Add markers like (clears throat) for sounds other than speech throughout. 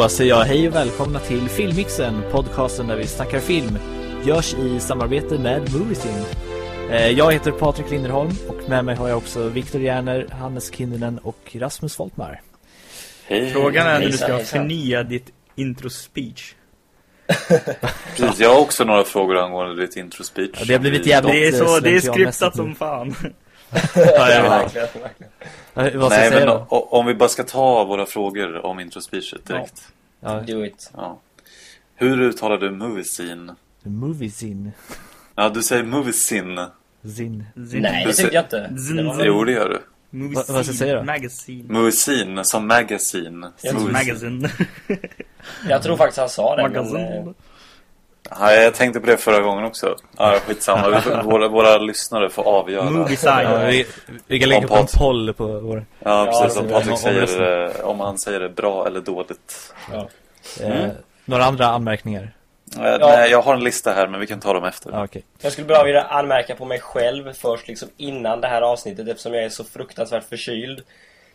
Då säger jag hej och välkomna till Filmmixen, podcasten där vi snackar film. Görs i samarbete med Moviesin. Eh, Jag heter Patrik Linderholm och med mig har jag också Viktor Järner, Hannes Kinninen och Rasmus Foltmar. Hej. Frågan är när du ska hejsan. förnya ditt intro-speech. (laughs) Precis, jag har också några frågor angående ditt intro speech. Ja, det har blivit Vi- jävligt- Det är så, det är skriptat som fan. (laughs) Ja, ja. verkligen, verkligen. Vad ska Nej, jag säga men då? o- om vi bara ska ta våra frågor om intro speechet direkt. Ja, Do it. Ja. Hur uttalar du movie scene? Moviesin. Ja, du säger movie scene. Zin. Nej, det tyckte jag inte. Det var Jo, det gör du. Movie Vad- vad ska jag säga då? Magazine. Movie scene, som magazine. Jag Movie scene. Magazine. Jag tror faktiskt han sa det. Men, eh, Magazine. Ja, jag tänkte på det förra gången också. Ja, skitsamma. Våra, våra lyssnare får avgöra. Movie Ja, sign. vi, vi kan lägga upp en poll på vår... Ja, precis. Ja, Om det- Patrik säger, eh, om han säger det bra eller dåligt. ja. Eh, några andra anmärkningar? Eh, Nej, jag har en lista här, men vi kan ta dem efter. Ja, okej. Jag skulle bara vilja anmärka på mig själv först, liksom innan det här avsnittet eftersom jag är så fruktansvärt förkyld.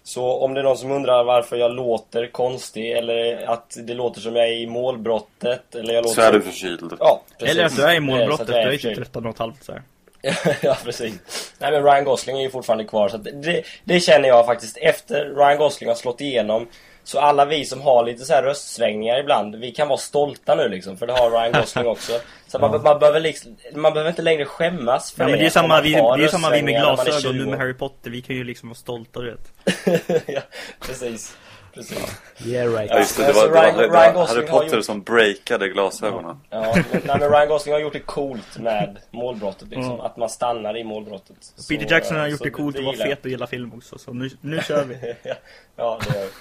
Så om det är någon som undrar varför jag låter konstig eller att det låter som jag är i målbrottet eller jag låter Så är du förkyld. Ja, precis. Eller att du är i målbrottet, att du jag är ju typ förkyld. 13 och ett halvt så här. (laughs) ja, precis. Nej, men Ryan Gosling är ju fortfarande kvar. Så att det, det känner jag faktiskt. Efter Ryan Gosling har slått igenom så alla vi som har lite så här röstsvängningar ibland, vi kan vara stolta nu liksom. För det har Ryan Gosling (laughs) också. Så man, man, behöver liksom, man behöver inte längre skämmas för Ja, men det är om samma, vi, det är samma vi med glasögon nu 20. med Harry Potter. Vi kan ju liksom vara stolta, du vet. (laughs) ja, precis. Precis. Yeah right. Ja, just det. Det Alltså, var, det var, Ryan- det var Ryan Harry Potter gjort- som breakade glasögonen. Ja, men, nej, men Ryan Gosling har gjort det coolt med målbrottet liksom. Mm. Att man stannar i målbrottet. Så, Peter Jackson har eh, gjort det coolt att vara gillar jag. fet och gilla film också. Så nu, nu kör vi. (laughs) ja, det gör vi.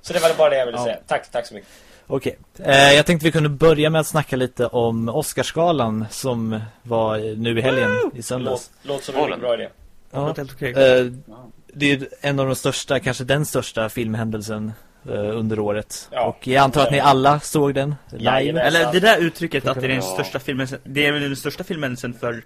Så det var bara det jag ville Ja. säga. Tack, tack så mycket. Okej, eh, jag tänkte vi kunde börja med att snacka lite om Oscarsgalan som var nu i helgen i söndags. Låt, låt som Var en bra idé. Det låter helt okej. Eh, det är en av de största, kanske den största filmhändelsen eh, under året. Ja. Och jag antar att ni alla såg den live. Eller det där uttrycket att det är den Ja. största filmen Det är väl den största filmen sen för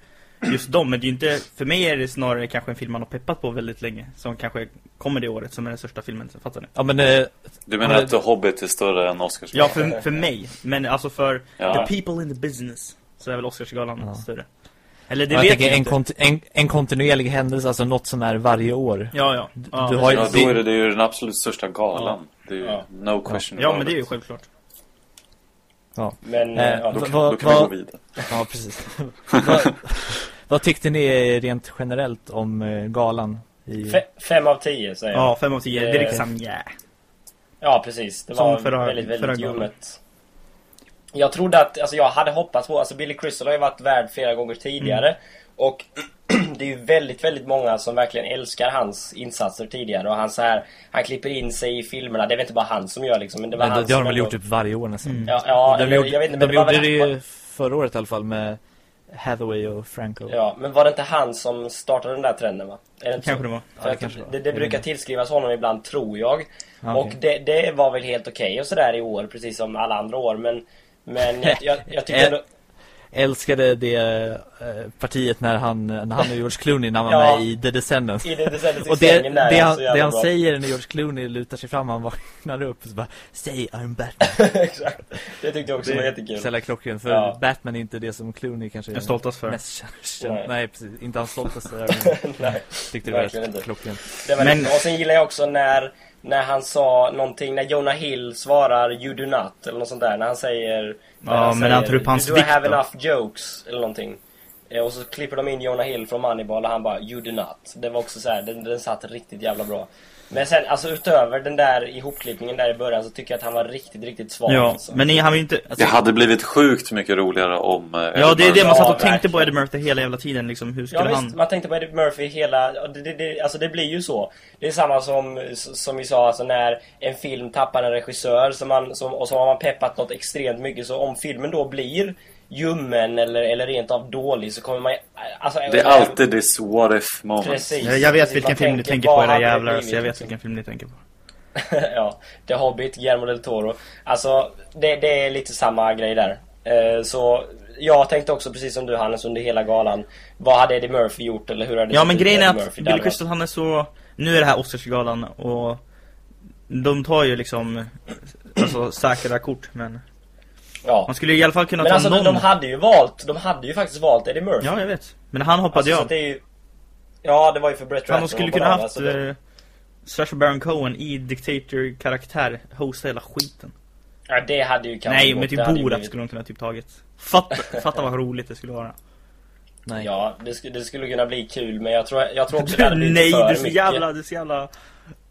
just dem Men det är inte För mig är det snarare kanske en film man har peppat på väldigt länge Som kanske kommer det året som är den största filmen sen, Fattar ni? Ja men eh, Du menar att The Hobbit är större än Oscars? Ja för, för mig Men alltså för Ja. the people in the business Så är väl Oscarsgalan Ja. större Eller det jag vet tänker jag en, inte kont- en, en kontinuerlig händelse, alltså något som är varje år. Ja ja Ja, du har ju- Ja, då är det, det är ju den absolut största galan. Det är ju Ja. no question ja men det är ju självklart Ja, Men, Eh, eh, ja, Då kan, då kan vi gå vidare. ja precis. (laughs) vad, vad tyckte ni rent generellt om eh, galan? I... fe, fem av tio säger jag. Ja, fem av tio, det är Eh, liksom yeah. Ja, precis. Det Som var förra- väldigt, väldigt ljummet. Jag trodde att, alltså jag hade hoppats på, alltså Billy Crystal har ju varit värd flera gånger tidigare. Mm. Och (clears throat) det är ju väldigt, väldigt många som verkligen älskar hans insatser tidigare. Och han så här, han klipper in sig i filmerna. Det är väl inte bara han som gör liksom, men det var Men han det, det har de väl gjort typ varje år nästan. Mm. Ja, ja de gjorde, jag vet inte, men de det var gjorde väl det ju förra året i alla fall med Hathaway och Franco. Ja, men var det inte han som startade den där trenden va? Är det inte Kanske så? det var För det kanske var. det, det brukar tillskrivas honom ibland, tror jag. Ja, och det, det var väl helt okej och sådär i år, precis som alla andra år. Men, men jag, jag, jag tycker (laughs) ändå... Älskade det eh, partiet när han, när han och George Clooney när han var Ja. med i The Descendants. I det, det, det, Och det, där, det, är han, det han bra. säger när George Clooney lutar sig fram, han vaknar upp och så bara Say I'm Batman. (laughs) Exakt. Det tyckte jag också Det var jättekul. så jävla klockren, för Ja. Batman är inte det som Clooney kanske är stoltast för. mest känd- (laughs) känd. Nej. Nej. precis, inte hans stoltaste Nej, tyckte det var klockren. det var Men- men... Och sen gillar jag också när, när han sa någonting, när Jonah Hill svarar 'You do not' eller något sånt där. När han säger... när Ja, men han tar upp hans Do I have då?" enough jokes? Eller någonting. Eh, Och så klipper de in Jonah Hill från Moneyball och han bara 'You do not' Det var också så här, den, den satt riktigt jävla bra. Men sen, alltså utöver den där ihopklippningen där i början så tycker jag att han var riktigt, riktigt svag Ja, alltså. men ni, han var ju inte Det alltså, hade blivit sjukt mycket roligare om... eh, Ja, Eddie det är det man satt och Ja, tänkte på verkligen. Eddie Murphy hela jävla tiden liksom. Hur Ja skulle visst, han... man tänkte på Eddie Murphy hela... ja, Det, det, det, alltså det blir ju så. Det är samma som, som vi sa, alltså när en film tappar en regissör som man, som, och så har man peppat något extremt mycket. Så om filmen då blir ljummen eller, eller rent av dålig så kommer man alltså, Det är alltid this what if moment. Precis. Jag, jag vet Precis, vilken film ni tänker, på era jävlar, så jag vet vilken film ni tänker på. (laughs) ja, The Hobbit, Guillermo del Toro. Alltså, det, det är lite samma grej där. Eh, så jag tänkte också precis som du Hannes under hela galan. Vad hade Eddie Murphy gjort eller hur hade det Ja men grejen är att Murphy? Billy Crystal han är så Nu är det här Oscarsgalan och De tar ju liksom alltså, säkra kort, men Ja. man skulle i alla fall kunna Men ta alltså de, någon... de hade ju valt, de hade ju faktiskt valt Eddie Murphy. Ja, jag vet. Men han hoppade alltså, ju av. ju... Ja, det var ju för Brett Ratner skulle hoppade kunna haft alltså, det- eh, Sacha Baron Cohen i Dictator-karaktär hosta hela skiten. Ja, det hade ju kanske Nej, men typ Borat blivit- skulle de kunna typ tagit. Fatta, fatta vad roligt det skulle vara. Nej. Ja, det, sk- det skulle kunna bli kul, men jag tror, jag tror också det hade (laughs) blivit Nej, för det är så mycket. jävla, det är så jävla...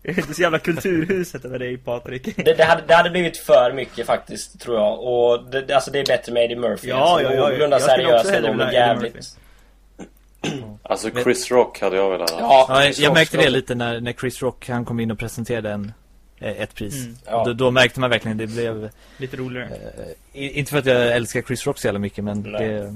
Det är så jävla kulturhuset över dig Patrik. Det, det, hade, det hade blivit för mycket faktiskt, tror jag. Och det, alltså det är bättre med Eddie Murphy. Ja, alltså, ja, ja, någorlunda jag skulle också seriös hellre ändå, vilja men ha Eddie jävligt. Alltså Chris Rock hade jag velat ha. Ja, Ja, jag, jag märkte det lite när, när Chris Rock han kom in och presenterade en, ett pris. Mm. Ja. Då, då märkte man verkligen det blev Lite roligare. eh, Inte för att jag älskar Chris Rock så jävla mycket men Nej. det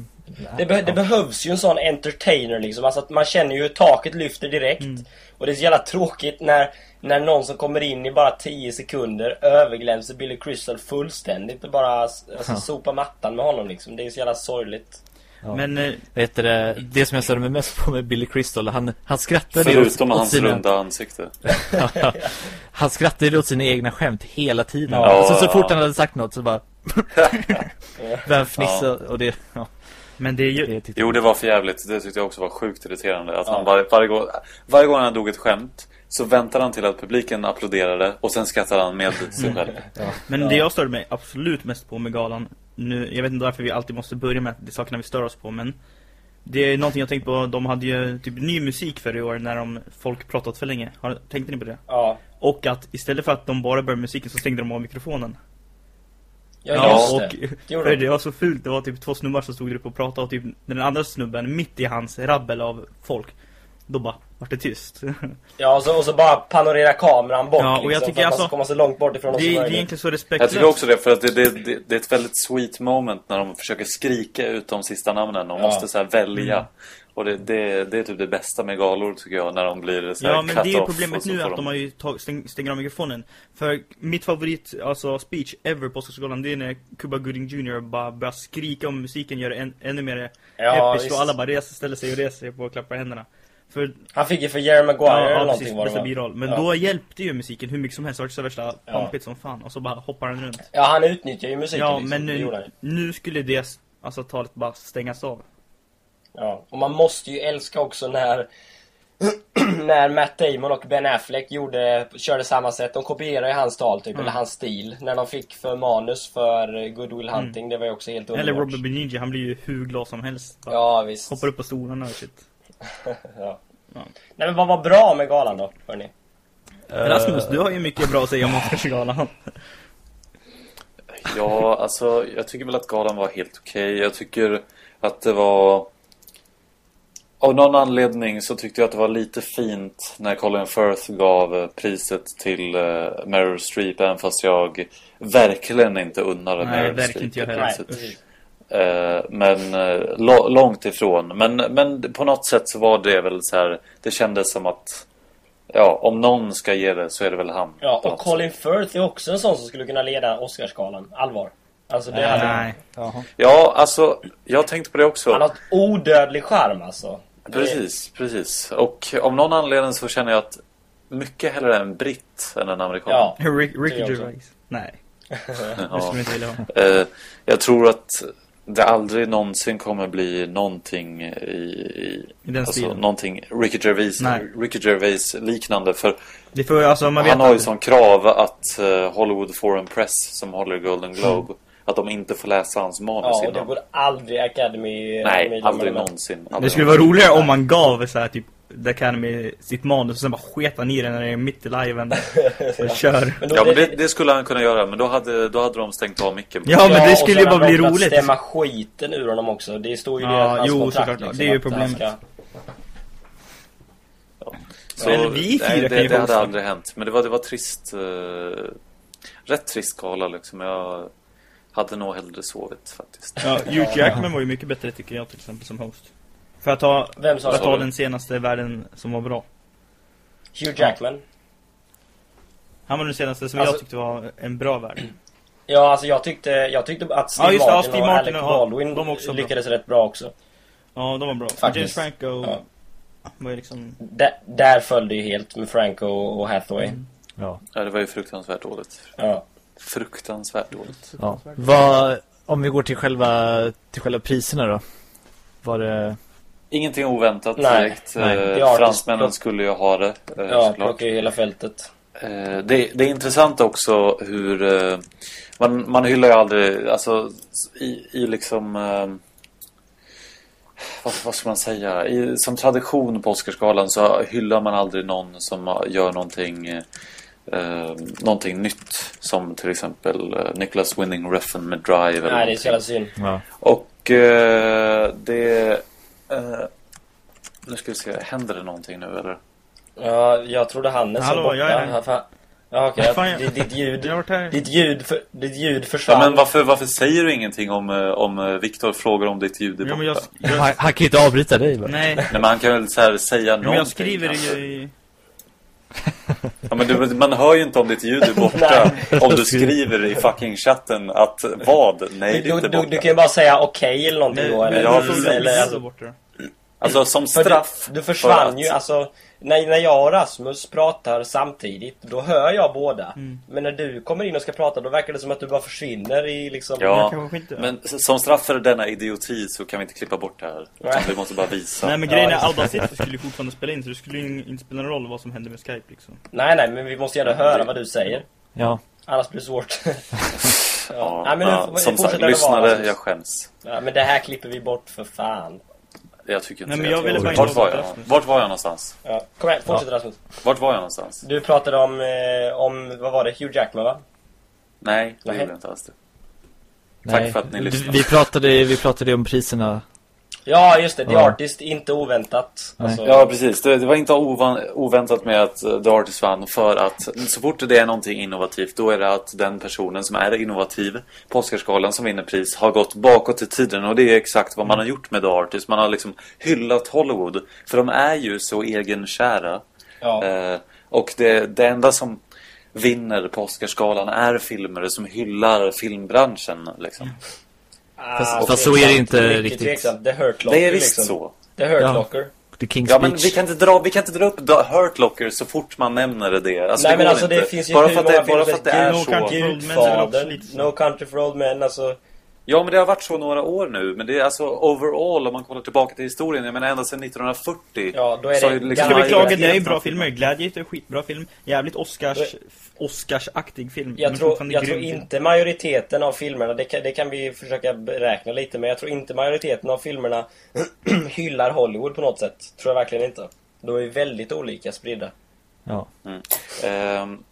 Det, be, det behövs ju en sån entertainer liksom. Alltså att man känner ju hur taket lyfter direkt. Mm. Och det är så jävla tråkigt när, när någon som kommer in i bara 10 sekunder överglänser Billy Crystal fullständigt och bara alltså, Ja. sopar mattan med honom liksom. Det är så jävla sorgligt. Ja. Men eh, Vet du, det, det som jag störde mig mest på med Billy Crystal Han, han skrattade Förutom åt, åt hans sina, runda ansikte. (laughs) Han skrattade åt sina egna skämt hela tiden Ja. alltså, Så fort han hade sagt något så bara (laughs) Började fnissa och det, ja, Men det är ju... det Jo, det var för jävligt. Det tyckte jag också var sjukt irriterande. Att Ja. han var, varje, gång, varje gång han drog ett skämt så väntade han till att publiken applåderade och sen skrattade han med sig själv. (laughs) Men Ja. det jag störde mig absolut mest på med galan nu, Jag vet inte varför vi alltid måste börja med de sakerna vi stör oss på men Det är någonting jag tänkt på, de hade ju typ ny musik för i år när de, folk pratat för länge Har, Tänkte ni på det? Ja. Och att istället för att de bara började musiken så stängde de av mikrofonen Ja, just och det. De. det var så fult, det var typ två snubbar som stod där uppe och pratade och typ den andra snubben mitt i hans rabbel av folk Då bara vart det tyst (laughs) Ja, och så, och så bara panorera kameran bort Ja, och jag liksom, tycker för att man alltså- ska komma så långt bort ifrån Det, oss det är egentligen så Jag respektlöst tycker också det, för att det, det, det, det är ett väldigt sweet moment när de försöker skrika ut de sista namnen. De Ja. måste så här välja. Mm. Och det, det, det är typ det bästa med galor tycker jag, när de blir så här Ja men det är ju problemet och nu att de har ju tag, stäng, stänger av mikrofonen För mitt favorit, alltså speech ever på Oscarsgalan Det är när Cuba Gooding Jr. bara börjar skrika om musiken Gör det än, ännu mer Ja, episkt och alla bara reser, ställer sig och reser på och klappar händerna För, Han fick ju för Jerry Maguire ja, eller ja någonting precis, var det bästa biroll Men Ja. då hjälpte ju musiken hur mycket som helst, det var så värsta pampigt som fan Och så bara hoppar han runt Ja, han utnyttjar ju musiken Ja liksom. men nu, nu skulle det, alltså talet bara stängas av Ja, och man måste ju älska också när (clears throat) när Matt Damon och Ben Affleck gjorde, körde samma sätt. De kopierade hans tal typ, Mm. eller hans stil. När de fick för manus för Good Will Hunting, det var ju också helt underbart. Eller Robert Benigni, han blir ju hur glad som helst bara Ja, visst. Hoppar upp på stolarna och shit (laughs) Ja. Ja. Nej men vad var bra med galan då, hörni? Rasmus, du har ju mycket bra att säga om Oscarsgalan (laughs) Ja, alltså jag tycker väl att galan var helt okej. Jag tycker att det var... Av någon anledning så tyckte jag att det var lite fint när Colin Firth gav eh, priset till uh, Meryl Streep även fast jag verkligen inte unnade Nej, Meryl verkligen Streep inte jag heller. Eh, men eh, långt ifrån. Men, men på något sätt så var det väl så här. Det kändes som att ja, om någon ska ge det så är det väl han. Ja, och Colin Firth är också en sån som skulle kunna leda Oscarsgalan. Allvar. Alltså det hade Nej Jaha. Ja, alltså jag tänkte på det också. Han har ett odödlig charm alltså. Det- Precis, precis. Och av någon anledning så känner jag att mycket hellre en britt än en amerikan. Ja. Rick, Ricky också. Gervais Nej, (laughs) Ja. ha Eh, jag tror att det aldrig någonsin kommer bli någonting i, i I den alltså, stilen någonting Ricky Gervais, Nej. Ricky Gervais liknande för Det får alltså man vet han har ju som krav att eh, Hollywood Foreign Press som håller Golden Globe att de inte får läsa hans manus Ja, och det innan. går aldrig Academy... Nej, med- aldrig någonsin. Det Aldrig skulle vara roligare om man gav så här typ The Academy sitt manus och sen bara sket han i det när det är mitt i liven (laughs) och kör Men Ja, men det, det skulle han kunna göra, men då hade, då hade de stängt av micken. Ja men det skulle så ju bara bli roligt stämma skiten ur honom också. Det står ju Ja, det i jo, kontrakt såklart. liksom, Det är ju problemet. Ska... Så, Men vi fyra nej, det, ju det hade aldrig hänt. Men det var, det var trist. Eh, rätt trist gala liksom. Jag hade nog hellre sovit faktiskt. Ja, Hugh Jackman var ju mycket bättre tycker jag till exempel som host För att ta, Vem sa för att ta den senaste världen som var bra Hugh Jackman? Han var den senaste som Alltså- jag tyckte var en bra värld Ja, alltså jag tyckte, jag tyckte att Steve Ja, just det, ja, Martin Steve och Martin Alec och- Baldwin de också bra. lyckades rätt bra också. Ja, de var bra Faktiskt. James Franco Ja. var ju liksom Där, där föll det ju helt med Franco och Hathaway. Mm. Ja. Ja, det var ju fruktansvärt dåligt. Ja. fruktansvärt dåligt. Ja. Vad, om vi går till själva, till själva priserna då? Var det... Ingenting oväntat Nej. direkt. Nej. Eh, Fransmännen skulle ju ha det. eh, Ja, plockar ju hela fältet. Eh, det, det är intressant också hur man, man hyllar ju aldrig, alltså i, i liksom vad, vad ska man säga? I, som tradition på Oscarsgalan så hyllar man aldrig någon som gör någonting eh, någonting nytt som till exempel Nicholas Winning Refn med Drive eller Nej, det är så jävla synd. Ja. Och eh, det eh, nu ska vi se, händer det någonting nu eller? Ja, jag trodde Hannes Hallå, var borta. jag är här. Ja. Ja, okej. Jag- Ditt, ditt ljud... Ditt ljud, för, ditt ljud Ja, försvann. men varför, varför säger du ingenting om, eh, om eh, Viktor frågar om ditt ljud är Ja, borta? men jag, jag, Han, han kan ju inte avbryta dig va? nej, Nej, men han kan väl så här säga Ja, någonting. men jag skriver alltså. ju i... Ja, men du, man hör ju inte om ditt ljud är borta om du skriver i fucking chatten att vad? Nej, det du, är inte du, borta. du kan ju bara säga okej eller någonting Nej, då. Eller, ja, du precis. såg eller, eller, alltså, borta. Alltså som straff. du, du försvann för ju, att- alltså när, när jag och Rasmus pratar samtidigt, då hör jag båda. Mm. Men när du kommer in och ska prata, då verkar det som att du bara försvinner i liksom... Ja, men som straff för denna idioti så kan vi inte klippa bort det här. Utan Nej. vi måste bara visa. Nej men grejen är Alba City skulle fortfarande spela in så det skulle inte spela någon roll vad som hände med Skype liksom. Nej, nej, men vi måste gärna höra vad du säger. Ja. Annars blir det svårt. (laughs) ja. Ja, men nu ja, som sagt, lyssnare, jag skäms. ja, men det här klipper vi bort för fan. Jag tycker inte Nej, men det. jag ville bara Vart inte var jag? Vart var jag någonstans? Ja. Kom igen, fortsätt Rasmus. Vart var jag någonstans? Du pratade om, eh, om, vad var det, Hugh Jackman va? Nej, det gjorde jag inte alls det. Tack Nej. för att ni Du- lyssnade. Vi pratade, vi pratade om priserna. Ja, just det. The Ja. Artist, inte oväntat. Alltså, Ja, precis. Det, det var inte ovan, oväntat med att uh, The Artist vann för att så fort det är någonting innovativt då är det att den personen som är innovativ på Oscarsgalan som vinner pris har gått bakåt i tiden och det är exakt vad man har gjort med The Artist. Man har liksom hyllat Hollywood för de är ju så egenkära. ja. Eh, och det, det enda som vinner på Oscarsgalan är filmer som hyllar filmbranschen liksom. Ah, Fast- tveksamt. fast så är det inte Mycket riktigt. Tveksamt. The Hurt Locker Det är visst liksom. så. The Hurt Ja. Locker. The King's Ja men vi kan inte dra, vi kan inte dra upp The Hurt Locker så fort man nämner det. Alltså, Nej det men alltså inte. det finns ju bara hur för att det, bara för att det är No så. Country for Old Men är. No Country for Old Men, alltså. Ja men det har varit så några år nu. Men det är alltså overall om man kollar tillbaka till historien. Jag menar ända sedan 1940. Ja, då är så det har ju liksom Ska vi klaga? Det är bra filmer. Gladiator är skitbra film. Jävligt Oscars, Oscarsaktig film. Jag men tror, jag tror film. inte majoriteten av filmerna, det kan, det kan vi försöka beräkna lite, men jag tror inte majoriteten av filmerna (clears throat) hyllar Hollywood på något sätt. Tror jag verkligen inte. De är väldigt olika spridda. Ja. Ehm,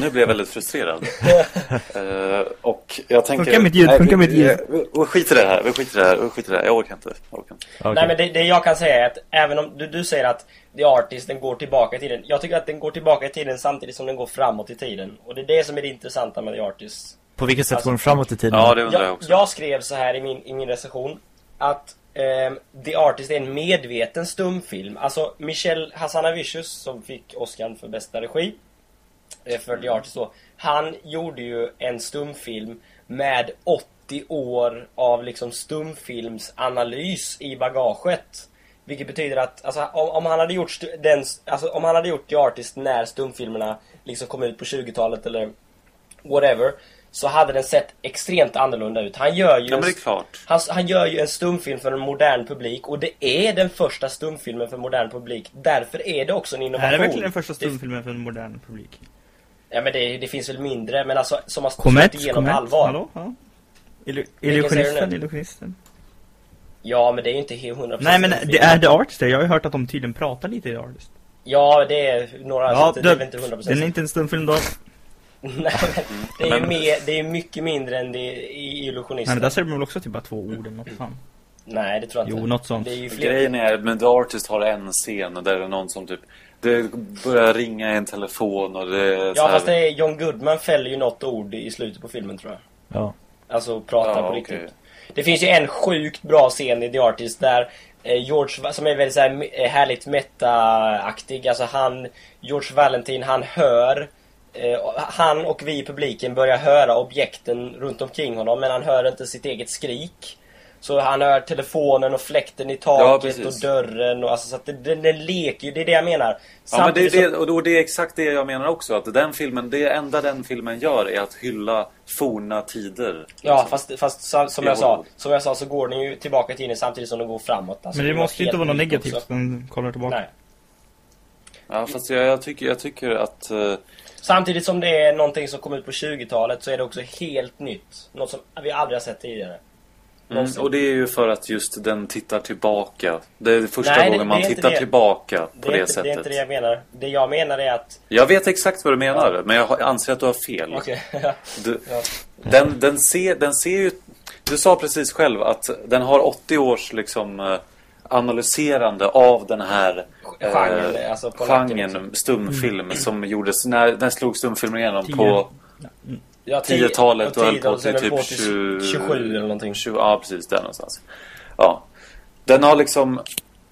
nu blir jag väldigt frustrerad. (laughs) Ehm, och jag tänker... Funkar mitt ljud? Nej, Funkar vi, mitt ljud? Vi, vi skiter i det här. Vi skiter i det här. Vi skiter i det här. Jag orkar inte. Jag orkar inte. Okej. Nej men det, det jag kan säga är att även om du, du säger att The Artist den går tillbaka i tiden. Jag tycker att den går tillbaka i tiden samtidigt som den går framåt i tiden. Och det är det som är det intressanta med The Artist. På vilket sätt Alltså- går den framåt i tiden? Ja, det undrar jag Jag, också. jag skrev så här i min, i min recension att ehm, The Artist är en medveten stumfilm. Alltså Michel Hazanavicius som fick Oscar för bästa regi eh, för The Artist då. Han gjorde ju en stumfilm med 80 år av liksom stumfilmsanalys i bagaget. Vilket betyder att alltså, om, om han hade gjort den, alltså, om han hade gjort The Artist när stumfilmerna liksom kom ut på 20-talet eller whatever så hade den sett extremt annorlunda ut. Han gör ju Ja, det en, han, han gör ju en stumfilm för en modern publik och det är den första stumfilmen för modern publik. Därför är det också en Det innovation. här är verkligen den första Det- stumfilmen för en modern publik. Ja men det, det finns väl mindre, men alltså som har Komet, igenom Komet, allvar. hallå? Ja. Illu- Illusionisten, illusionisten. Ja men det är ju inte he- 100% Nej men det är The Artist där. Jag har ju hört att de tydligen pratar lite i The Artist. Ja det är några, Ja, det, det är väl inte 100% den är inte en stumfilm då. (laughs) Nej men det är ju mer, det är mycket mindre än det i Nej Illusionisten. men där ser de väl också typ bara två ord eller något fan. Nej det tror jag inte. Jo, något sånt. Det är ju fler. Grejen är men The Artist har en scen där det är någon som typ Det börjar ringa en telefon och det är så Ja här, fast det är, John Goodman fäller ju något ord i slutet på filmen tror jag. Ja. Alltså pratar Ja, på riktigt. Det finns ju en sjukt bra scen i The Artist där eh, George, som är väldigt så här, eh, härligt meta-aktig. Alltså han, George Valentin, han hör eh, han och vi i publiken börjar höra objekten runt omkring honom men han hör inte sitt eget skrik. Så han hör telefonen och fläkten i Ja, taket precis. och dörren och alltså så att det, den, den leker ju, det är det jag menar. Ja, men det, är Samtidigt det, och då- det är exakt det jag menar också. Att den filmen, det enda den filmen gör är att hylla forna tider. Ja, liksom. fast, fast så- som jag sa, som jag sa så går den ju tillbaka i tiden samtidigt som den går framåt. Alltså, Men det något måste ju inte vara något negativt också. när den kollar tillbaka. Nej. Ja, fast jag, jag, tycker, jag tycker att... eh, Samtidigt som det är någonting som kom ut på 20-talet så är det också helt nytt. Något som vi aldrig har sett tidigare. Mm, och det är ju för att just den tittar tillbaka. Det är första Nej, det- gången man tittar det. tillbaka på det, det, inte, sättet. det är inte det jag menar. Det jag menar är att... Jag vet exakt vad du menar, men jag anser att du har fel. Okej. Du, (laughs) Ja. den, den, ser, den ser ju... Du sa precis själv att den har 80 års liksom eh, analyserande av den här eh, Genren, alltså på nacken, genren liksom. stumfilm som gjordes när den slog stumfilmen igenom på Ja, tio- 10-talet och höll på sen till typ 20, 27 eller någonting. 20, ja, precis där någonstans. Ja. Den har liksom...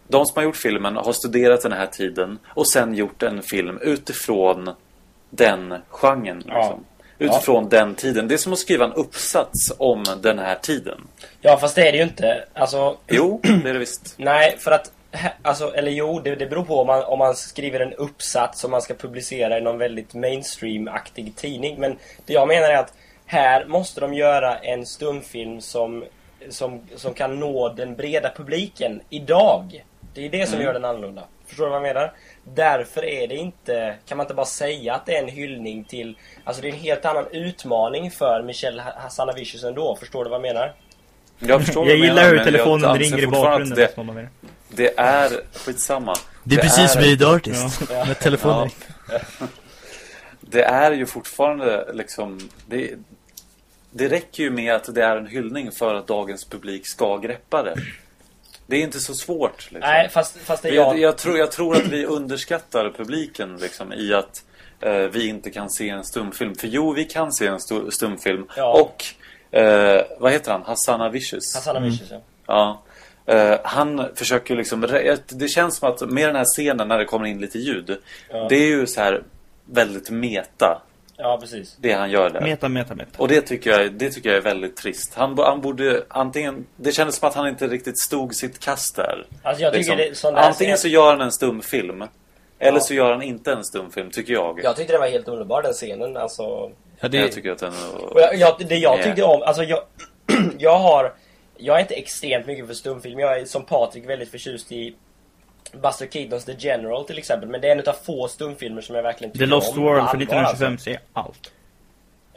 De som har gjort filmen har studerat den här tiden och sen gjort en film utifrån den genren. Liksom. Ja. Utifrån den tiden. Det är som att skriva en uppsats om den här tiden. Ja, fast det är det ju inte. Alltså, Jo, det är det visst. nej, för att... Alltså, eller jo, det, det beror på om man, om man skriver en uppsats som man ska publicera i någon väldigt mainstream-aktig tidning. Men det jag menar är att här måste de göra en stumfilm som, som, som kan nå den breda publiken idag. Det är det som gör den annorlunda. Förstår du vad jag menar? Därför är det inte, kan man inte bara säga att det är en hyllning till, alltså det är en helt annan utmaning för Michel Hassanavicius ändå. Förstår du vad jag menar? Jag förstår vad Jag gillar menar, hur telefonen ringer i bakgrunden. Det, det är skitsamma. Det är precis som i The Artist. Ja. (laughs) Med telefonen. (laughs) Det är ju fortfarande liksom... Det, det räcker ju med att det är en hyllning för att dagens publik ska greppa det. Det är inte så svårt. Liksom. Nej, fast, fast det är jag, jag... jag, tror, jag tror att vi underskattar publiken liksom, i att eh, vi inte kan se en stumfilm. För jo, vi kan se en stu- stumfilm. Ja. Och, eh, vad heter han? Hassan Avicius. Hassanavicius, ja. Ja. Eh, han försöker liksom... Det känns som att med den här scenen när det kommer in lite ljud. Ja. Det är ju så här väldigt meta. Ja, precis. Det han gör där. Meta, meta, meta. Och det tycker, jag, det tycker jag är väldigt trist. Han, han borde antingen... Det kändes som att han inte riktigt stod sitt kast där. Alltså jag tycker Liksom. det, sån där Antingen så gör han en stumfilm. Eller Ja. så gör han inte en stumfilm, tycker jag. Jag tyckte det var helt underbar den scenen, alltså... Ja, det, Jag tycker att den... Och jag, jag, det jag Ja. tyckte om, alltså jag... (clears throat) jag har... Jag är inte extremt mycket för stumfilm. Jag är som Patrik väldigt förtjust i Buster Keatons The General till exempel. Men det är en av få stumfilmer som jag verkligen tycker The Lost om. World allvar, 1925 alltså. ser allt.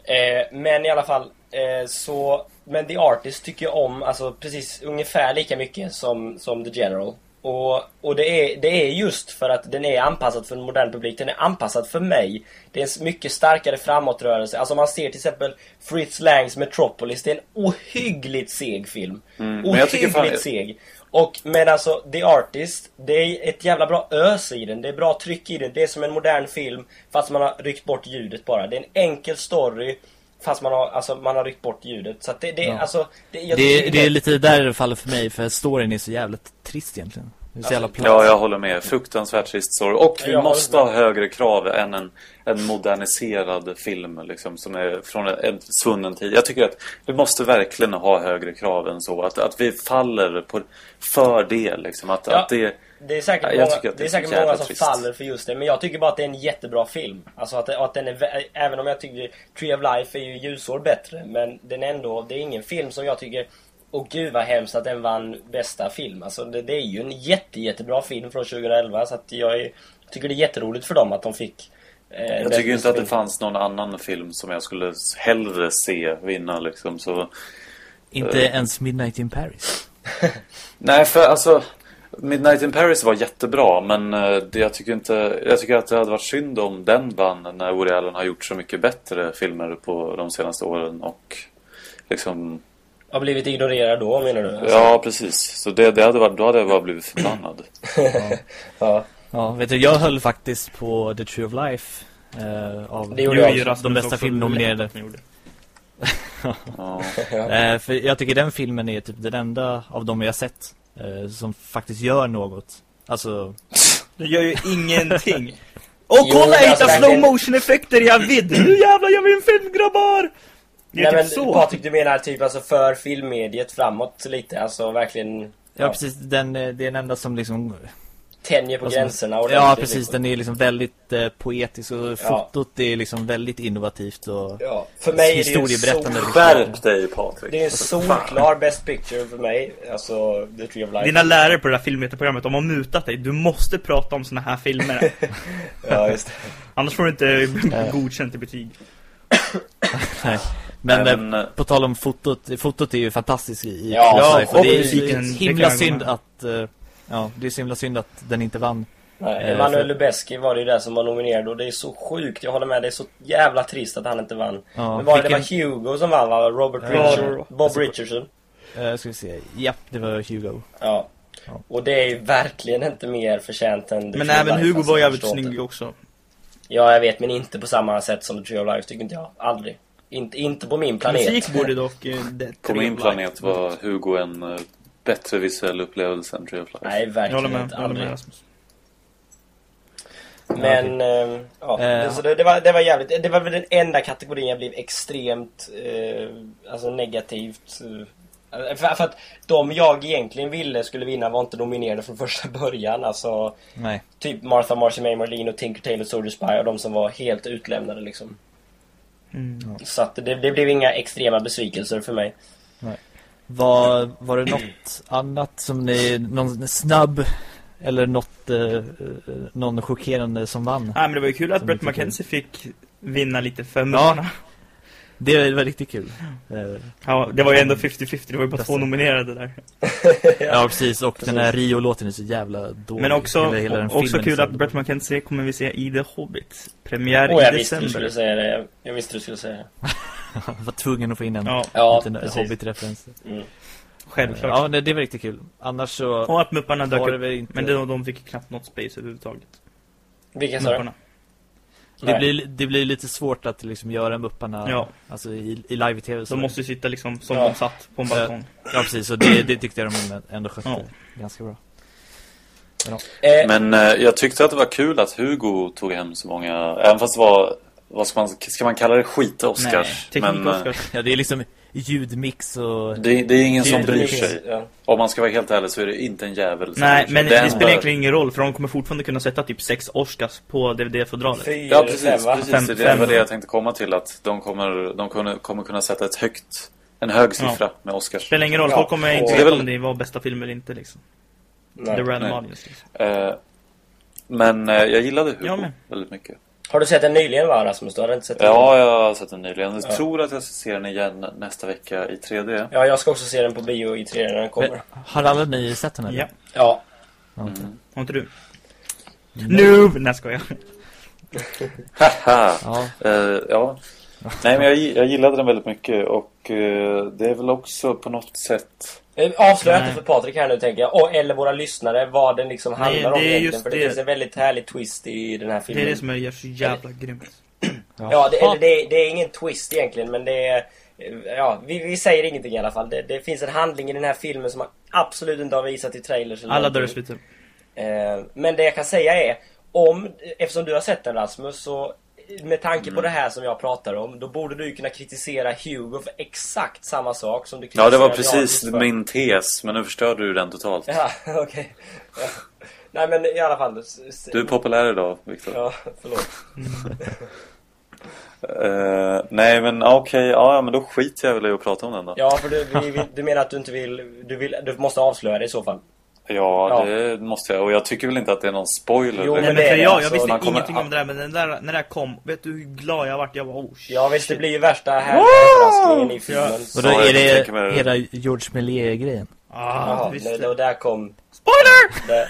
Eh, men i alla fall, eh, så... Men The Artist tycker jag om, alltså precis ungefär lika mycket som, som The General. Och, och det, är, det är just för att den är anpassad för en modern publik. Den är anpassad för mig. Det är en mycket starkare framåtrörelse. Alltså om man ser till exempel Fritz Langs Metropolis. Det är en ohyggligt seg film. Mm, ohyggligt fan- seg. Och men alltså The Artist, det är ett jävla bra ös i den. Det är bra tryck i den. Det är som en modern film fast man har ryckt bort ljudet bara. Det är en enkel story fast man har, alltså, man har ryckt bort ljudet. Så att det, det, Ja. alltså, det, jag det, det är lite där det faller för mig, för storyn är så jävligt trist egentligen. Det är så jävla platt. Ja, jag håller med. Fruktansvärt trist story. Och vi Jag måste ha högre krav än en, en moderniserad film liksom, som är från en, en svunnen tid. Jag tycker att vi måste verkligen ha högre krav än så. Att, att vi faller på, för det. Liksom. Att, Ja. att det Det är säkert många, det det är säkert många som trist. faller för just det. Men jag tycker bara att det är en jättebra film. Alltså att, att den är, även om jag tycker Tree of Life är ju ljusår bättre. Men den är ändå, det är ingen film som jag tycker Åh gud vad hemskt att den vann bästa film. Alltså det, det är ju en jätte, jättebra film från 2011. Så att jag är, tycker det är jätteroligt för dem att de fick eh, Jag tycker inte att det film. fanns någon annan film som jag skulle hellre se vinna liksom. Så, Inte ens Midnight in Paris. (laughs) nej, för alltså Midnight in Paris var jättebra men eh, det, jag tycker inte Jag tycker att det hade varit synd om den vann när Woody Allen har gjort så mycket bättre filmer på de senaste åren och liksom Har blivit ignorerad då menar du? Alltså, Ja, precis. Så det, det hade varit, då hade jag bara blivit förbannad. (laughs) ja. Ja, vet du, jag höll faktiskt på The Tree of Life. Eh, av Det gjorde ju de bästa filmnominerade. (laughs) Ja. Eh, för jag tycker den filmen är typ den enda av dem jag sett eh, som faktiskt gör något. Alltså, (laughs) Det gör ju ingenting. Och Jo, kolla, men jag alltså, hittar slow motion effekter i Avid. Nu jävlar gör vi en film, grabbar! Det är Nej men typ så. Patrik, du menar typ alltså för filmmediet framåt lite? Alltså verkligen Ja, Ja. precis. Den, eh, det är den enda som liksom... tänjer på som- gränserna och Ja, precis. Den är liksom väldigt eh, poetisk och Ja. fotot är liksom väldigt innovativt och... Ja, för mig är det ju Historieberättande liksom. Skärp dig Patrik. Det är en solklar best picture för mig. Alltså, The Tree of Life. Dina lärare på det där filmmeterprogrammet, de har mutat dig. Du måste prata om såna här filmer. (laughs) Ja, just det. Annars får du inte (laughs) godkänt i betyg. Nej. Men, Nej, eh, men, eh, på tal om fotot, fotot är ju fantastiskt i Ja, ja, Life, och och det är musiken, himla synd att... eh, Ja, det är så himla synd att den inte vann. Nej, Emanuel för- Lubezki var det ju där som var nominerad och det är så sjukt. Jag håller med, det är så jävla trist att han inte vann. Ja, Men var det, det var Hugo som vann va? Robert Ja, Richardson? Bob alltså- Richardson? Uh, ska vi se. Japp, det var Hugo. Ja. Ja. Och det är ju verkligen inte mer förtjänt än The Men även Life, Hugo alltså, var jävligt snygg också. Ja, jag vet, men inte på samma sätt som The Tree of Life tycker inte jag. Aldrig. Inte, inte på min planet. Musik borde dock... eh, det- på min planet var Hugo en eh, bättre visuell upplevelse än Tree of Life. Nej, Jag verkligen med, inte. jag håller Aldrig. med Rasmus. Men, eh, ja. Eh, så det, det, var, det var jävligt. Det var väl den enda kategorin jag blev extremt, eh, alltså negativt. För, för att de jag egentligen ville skulle vinna var inte nominerade från första början. Alltså, Nej. typ Martha Marcy May Marlene och Tinker Tailor Soldier Spy och de som var helt utlämnade liksom. Mm. Så att det, det blev inga extrema besvikelser för mig. Var, var det något annat som ni, någon snabb eller något, eh, eh, någon chockerande som vann? Nej men det var ju kul att Brett. McKenzie fick vinna lite för mupparna. Det var riktigt kul. Eh, Ja, det var ju ändå 50-50, det var ju bara två nominerade där. (laughs) Ja, precis. Och den här Rio-låten är så jävla dålig. Men också, Hela- hela den också kul att Brett McKenzie kommer vi se i The Hobbit. Premiär Och jag i visste du skulle säga det. Jag visste du skulle säga det. (laughs) Jag var tvungen att få in en Ja, Ja. Hobbit-referens. Mm. självklart. Ja, det, det var riktigt kul. Annars så Och att mupparna dök upp. inte... Men de, de fick knappt något space överhuvudtaget. Vilken sa du? Det, blir, det blir lite svårt att liksom göra Mupparna Ja. alltså, i, i live-tv. så. De måste ju sitta liksom som Ja. de satt på en balkong. Ja, precis. Och det, det tyckte jag de ändå skötte Ja. ganska bra. Eh, Men eh, jag tyckte att det var kul att Hugo tog hem så många, även fast det var, vad ska man, ska man kalla det skit-Oscars? Nej, Men eh, teknik-Oscars. Ja, det är liksom ljudmix och... det, det är ingen som bryr inte sig. Ja. Om man ska vara helt ärlig så är det inte en jävel som Nej, men Den det spelar egentligen ingen roll för de kommer fortfarande kunna sätta typ sex Oscars på DVD-fodralet. Ja, precis. precis Fem- det fem. var det jag tänkte komma till. Att de kommer, de kommer, kommer kunna sätta ett högt, en hög siffra med Oscars. Spelar ingen roll, Ja, folk kommer inte och- Det är veta väl- om det var bästa film eller inte liksom. Nej. The random nej. audience liksom. Eh, men eh, jag gillade Hugo med. väldigt mycket. Har du sett den nyligen va Rasmus? Du hade inte sett den? Ja, jag har sett den nyligen. Jag Ja. tror att jag ska se den igen nästa vecka i 3D. Ja, jag ska också se den på bio i 3 när den kommer. Har alla ni sett den eller? Ja, Ja. Mm. har inte du? Noob! Nej, ska jag. Haha! (laughs) Ja, Eh, ja. Nej, men jag, jag gillade den väldigt mycket och eh, det är väl också på något sätt... Eh, Avslöja Nej. inte för Patrik här nu tänker jag. Och, eller våra lyssnare vad den liksom Nej, handlar om det är egentligen. just För det, det. finns en väldigt härlig twist i den här Det filmen. är det som gör så jävla grymt. (clears throat) Ja, det, eller det, det är ingen twist egentligen men det är... Ja, vi, vi säger ingenting i alla fall. Det, det finns en handling i den här filmen som man absolut inte har visat i trailers eller Alla dörrar slutar. Eh, men det jag kan säga är, om, eftersom du har sett den Rasmus, så med tanke Mm. på det här som jag pratar om, då borde du kunna kritisera Hugo för exakt samma sak som du Ja, det var kritiserade precis min tes, men nu förstörde du den totalt. Ja, (laughs) okej. Ja. Nej men i alla fall. Du är populär idag, Viktor. Ja, förlåt. (laughs) Eh, nej, men okej. ja, men då skiter jag väl i att prata om den då. Ja, för du, vi, vi, du menar att du inte vill, du vill, du måste avslöja det i så fall. Ja, Ja. det måste jag. Och jag tycker väl inte att det är någon spoiler. Jo, Det- Nej men det för är det, jag, jag alltså. visste kommer- ingenting om det där men den där, när det här kom, vet du hur glad jag vart? Jag var oh shit. Ja visst, det blir ju värsta överraskningen i filmen. Ja. och då Ja, jag är det det. hela George Méliès-grejen. Ah, Jaha, visst det. och där kom... Spoiler! Där,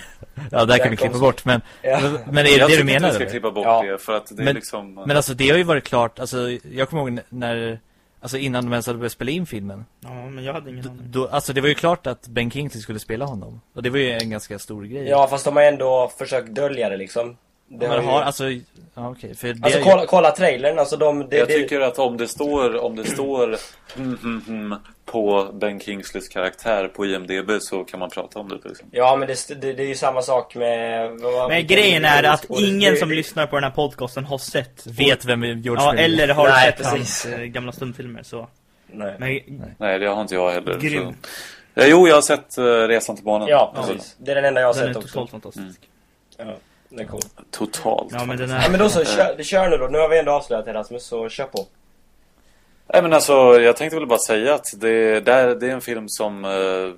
Ja, där kan vi klippa bort, men, Ja. men är det jag det du tycker menar inte vi ska eller? klippa bort Ja. det, för att det är Men- liksom... Men alltså det har ju varit klart, alltså jag kommer ihåg när, alltså innan de ens hade börjat spela in filmen. Ja men jag hade ingen Då, aning. då, alltså det var ju klart att Ben Kingsley skulle spela honom. Och det var ju en ganska stor grej. Ja, fast de har ändå försökt dölja det liksom. Det Men har ju... alltså, ja, okej, för det Alltså är ju- kolla, kolla trailern, alltså de... Det, jag det, tycker att om det står, om det står mm, mm, mm, på Ben Kingsleys karaktär på IMDB så kan man prata om det liksom. Ja men det, det, det är ju samma sak med... vad- Men grejen är att ingen som lyssnar på den här podcasten har sett vet vem George Ja, är. eller har Nej, sett precis. hans eh, gamla stumfilmer så. Nej. Men Nej, det har inte jag heller. Grym. Så. Ja, jo, jag har sett uh, Resan till månen. Ja, precis. Det är den enda jag har den är sett också. totalt fantastisk. Ja, det är cool. Totalt. Ja men den Ja är... men då så, kör, kör nu då. Nu har vi ändå avslöjat det Rasmus, så kör på. Nej men alltså, jag tänkte väl bara säga att det, där, det är en film som... eh,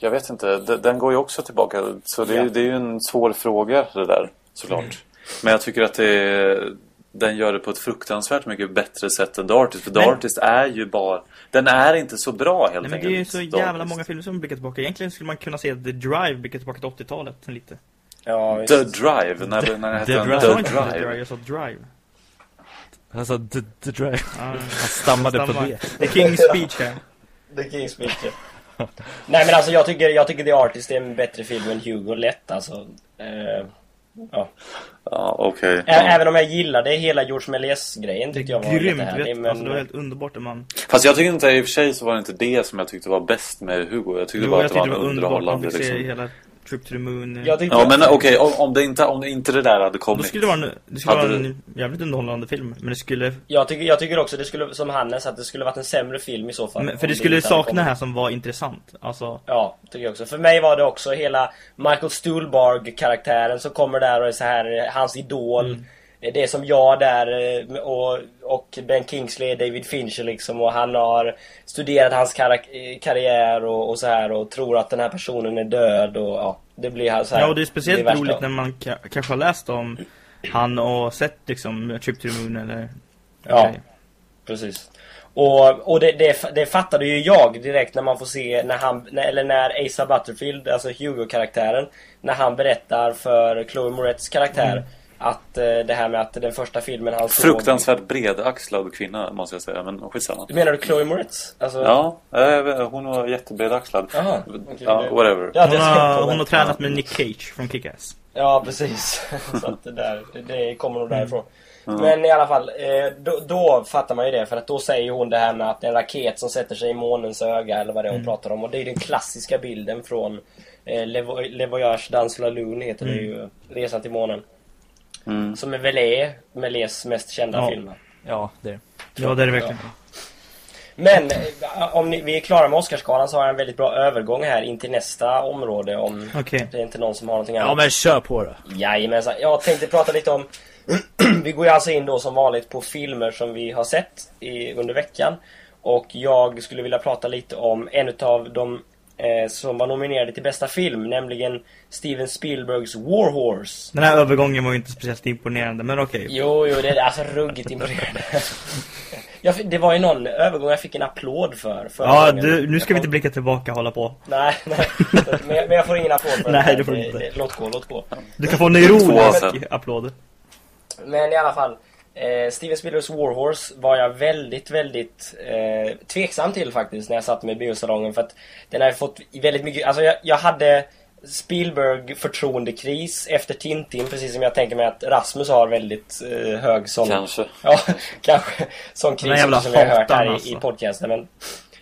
jag vet inte, de- den går ju också tillbaka. Så det, Ja. det är ju en svår fråga det där, såklart. Mm. Men jag tycker att det, den gör det på ett fruktansvärt mycket bättre sätt än The Artist. För The Men- Artist är ju bara... Den är inte så bra helt Nej men det är ju så jävla många filmer som blickar tillbaka. Egentligen skulle man kunna se The Drive blickar tillbaka till 80-talet lite. Ja, The. Drive, när, när det hette The? Drive. Jag The sa The Drive. Jag sa Drive. Alltså, the, the drive. Ja, Han stammade på det. The King's Speech här. (laughs) The King's Speech. ja. Nej men alltså jag tycker, jag tycker The Artist är en bättre film än Hugo lätt alltså. Eh, ja. Ja, okej. Ja. Även om jag gillade hela George Méliès-grejen tyckte jag var Grymt, jättehärlig. vet, Men... alltså det var helt underbart man... Fast jag tycker inte, i och för sig så var det inte det som jag tyckte var bäst med Hugo. Jag tyckte Jo, bara jag att det var tyckte en underhållande liksom. hela Trip to the Moon. eh. Ja men okej, om, om, det inte, om det inte det där hade Då kommit. skulle det vara en, det skulle vara en jävligt underhållande film. Men det skulle... Jag tycker, jag tycker också det skulle, som Hannes, att det skulle varit en sämre film i så fall. Men, för om det skulle sakna här som var intressant. Alltså... Ja, tycker jag också. För mig var det också hela Michael Stuhlbarg-karaktären som kommer där och är så här hans idol. Mm. Det är som jag där eh, och, och Ben Kingsley är David Fincher liksom och han har studerat hans karak- eh, karriär och, och så här och tror att den här personen är död och ja, det blir här så här. Ja, och det är speciellt värsta. roligt när man ka- kanske har läst om han och sett liksom Trip to the Moon eller... Ja. Precis. Och, och det, det, det fattade ju jag direkt när man får se när han, när, eller när Asa Butterfield, alltså Hugo-karaktären, när han berättar för Chloe Moretz karaktär Mm. Att eh, det här med att den första filmen han såg... Fruktansvärt bredaxlad kvinna måste jag säga, men skitsamma. Menar du Chloe Moretz? Alltså, Ja, vet, hon var jättebredaxlad. Jaha, okej, ja, det- whatever. Ja, Hon det har, hon har tränat med Nick Cage från Kick-Ass. Ja, precis. (laughs) så att det där, det, det kommer nog därifrån. Mm. Men i alla fall, eh, då, då fattar man ju det. För att då säger hon det här med att en raket som sätter sig i månens öga, eller vad det är hon pratar om. Och det är den klassiska bilden från eh, Le, Vo- Le Voyage dans la Lune, heter det ju. Resan till månen. Mm. Som är väl är Melés mest kända Ja. film. Ja, det är. Ja, det är det verkligen. Men eh, om ni, vi är klara med Oscarsgalan så har jag en väldigt bra övergång här in till nästa område. Om Okej. det är inte någon som har någonting annat. Ja, men kör på då. Jajamensan. Jag tänkte prata lite om... (clears throat) vi går ju alltså in då som vanligt på filmer som vi har sett i, under veckan. Och jag skulle vilja prata lite om en utav de eh, som var nominerade till bästa film, nämligen Steven Spielbergs War Horse. Den här övergången var ju inte speciellt imponerande, men okej. Jo, jo, det är alltså ruggigt imponerande. (laughs) jag, fick- det var ju någon övergång jag fick en applåd för. förra Ja, du, nu ska vi inte blicka tillbaka och hålla på. Nej, nej. (laughs) Men jag, men jag får ingen applåd för Nej, det. får du inte. Låt gå, låt gå. Du kan få en ironisk applåd. Men i alla fall. Eh, Steven Spielbergs Warhorse var jag väldigt, väldigt eh, tveksam till faktiskt när jag satt med i biosalongen. För att den har fått väldigt mycket... Alltså jag, jag hade Spielberg förtroendekris efter Tintin. Precis som jag tänker mig att Rasmus har väldigt eh, hög sån... Kanske. Ja, (laughs) kanske. Sån kris som vi har hört här i, alltså. i podcasten. Men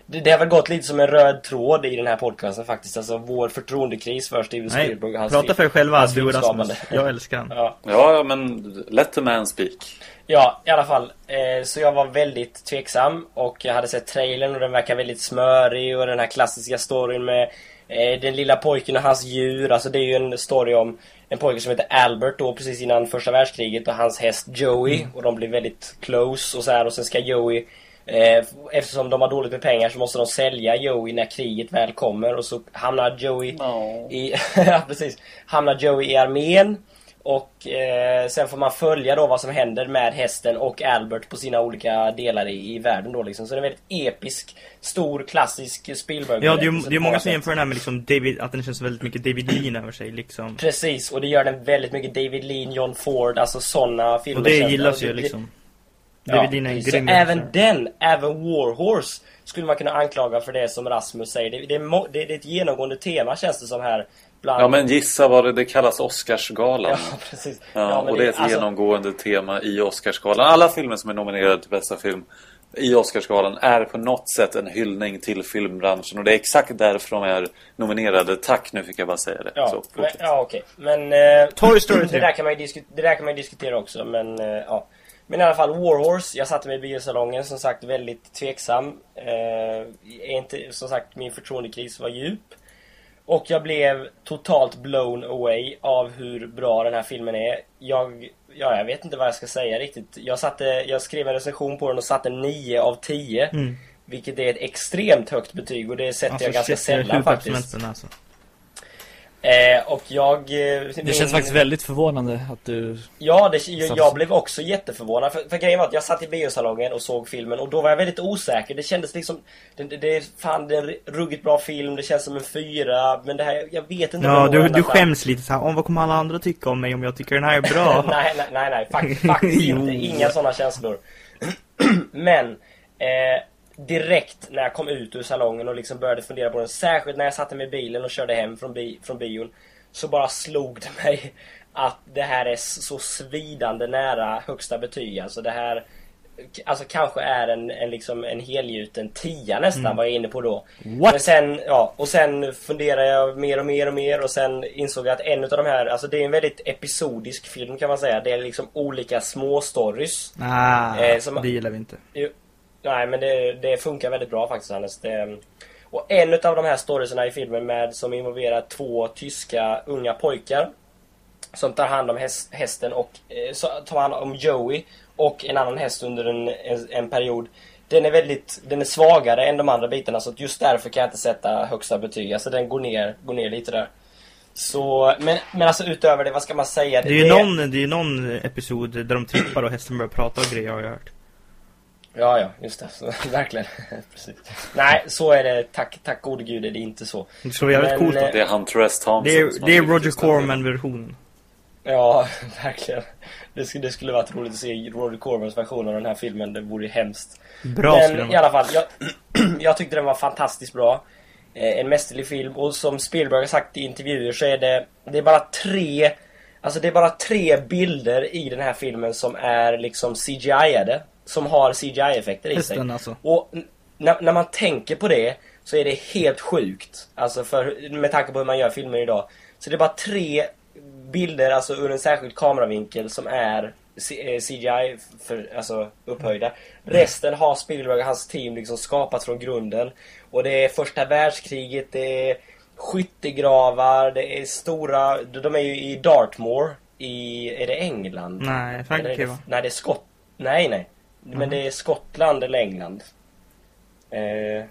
det, det har väl gått lite som en röd tråd i den här podcasten faktiskt. Alltså vår förtroendekris för Steven Nej, Spielberg hans prata för dig själva, du. Rasmus. Jag älskar han. Ja. Ja, ja, men let the man speak. Ja, i alla fall. Eh, så jag var väldigt tveksam och jag hade sett trailern och den verkar väldigt smörig och den här klassiska storyn med eh, den lilla pojken och hans djur. Alltså det är ju en story om en pojke som heter Albert då precis innan första världskriget och hans häst Joey och de blir väldigt close och så här och sen ska Joey eh, Eftersom de har dåligt med pengar så måste de sälja Joey när kriget väl kommer och så hamnar Joey i, (laughs) ja, precis. Hamnar Joey i armén. Och eh, sen får man följa då vad som händer med hästen och Albert på sina olika delar i, i världen då liksom. Så det är en väldigt episk, stor, klassisk Spielberg Ja, det är ju berättelse det är många som jämför den här med liksom David, att den känns väldigt mycket David Lean över sig liksom. Precis, och det gör den väldigt mycket David Lean, John Ford, alltså sådana filmer. Och det känns- gillas ju liksom. David Lean är en grym även den, även Warhorse, skulle man kunna anklaga för det som Rasmus säger. Det, det, det, det är ett genomgående tema känns det som här bland... Ja men gissa vad det, det kallas Oscarsgalan. Ja, (laughs) precis. Ja, men och det är ett alltså- genomgående tema i Oscarsgalan. Alla filmer som är nominerade till bästa film i Oscarsgalan är på något sätt en hyllning till filmbranschen. Och det är exakt därför de är nominerade. Tack, nu fick jag bara säga det. Ja, Så, men, ja okej. Men... Eh, Toy Story det, 3. där kan man det där kan man ju diskutera också, men eh, ja. Men i alla fall, Warhorse. Jag satte mig i biosalongen, som sagt väldigt tveksam. Eh, är inte, som sagt, min förtroendekris var djup. Och jag blev totalt blown away av hur bra den här filmen är. Jag, ja, jag vet inte vad jag ska säga riktigt. Jag, satte, jag skrev en recension på den och satte 9 av 10. Mm. Vilket är ett extremt högt betyg och det sätter Alltså, jag ganska sällan faktiskt. alltså. Eh, och jag... eh, Det min- känns faktiskt väldigt förvånande att du... Ja, det, jag, jag blev också jätteförvånad. För, för grejen var att jag satt i biosalongen och såg filmen och då var jag väldigt osäker. Det kändes liksom... Det, det, det är fan det är en ruggigt bra film, det känns som en fyra. Men det här, jag vet inte Ja, du, du fram. skäms lite så här. Om vad kommer alla andra tycka om mig om jag tycker den här är bra? (laughs) nej, nej, nej, nej. Fakt, faktiskt (laughs) inte. Inga sådana känslor. (clears throat) Men, eh, direkt när jag kom ut ur salongen och liksom började fundera på den, särskilt när jag satte mig i bilen och körde hem från, bi från bion, så bara slog det mig att det här är så svidande nära högsta betyg. Alltså det här Alltså kanske är en, en, liksom en helgjuten tia nästan var jag inne på då. What? Men sen, ja, och sen funderade jag mer och mer och mer och sen insåg jag att en utav de här, alltså det är en väldigt episodisk film kan man säga. Det är liksom olika små stories. Ah, Eh, som- det gillar vi inte. Nej men det, det funkar väldigt bra faktiskt Hannes. Det, och en utav de här storiesarna i filmen med som involverar två tyska unga pojkar. Som tar hand om häst, hästen och eh, så, tar hand om Joey och en annan häst under en, en, en period. Den är väldigt, den är svagare än de andra bitarna så just därför kan jag inte sätta högsta betyg. Alltså den går ner, går ner lite där. Så, men, men alltså utöver det, vad ska man säga? Det är ju någon, det är någon episod där de trippar och hästen börjar prata och grejer har jag hört. Ja, ja, just det. Så, (laughs) verkligen. (laughs) Precis. Nej, så är det. Tack, tack gode gud är det inte så. Det skulle vara jävligt Men, coolt Det är Hunter S. Thompson Det är, det är Roger. Corman-versionen. Ja, (laughs) verkligen. Det skulle, det skulle varit roligt att se Roger Cormans version av den här filmen. Det vore ju hemskt. Bra Men i alla fall, jag, (clears throat) jag tyckte den var fantastiskt bra. Eh, en mästerlig film. Och som Spielberg har sagt i intervjuer så är det, det är bara tre Alltså det är bara tre bilder i den här filmen som är liksom CGI-ade. Som har CGI-effekter i sig. Alltså. Och när, när man tänker på det så är det helt sjukt. Alltså för, med tanke på hur man gör filmer idag. Så det är bara tre bilder, alltså ur en särskild kameravinkel som är C- eh, CGI för, alltså upphöjda. Resten har Spielberg och hans team liksom skapat från grunden. Och det är första världskriget, det är skyttegravar, det är stora, de är ju i Dartmoor i, är det England? Nej, Frankrike va? nej, det är Skott... Nej, nej. Men det är Skottland eller England. Eh,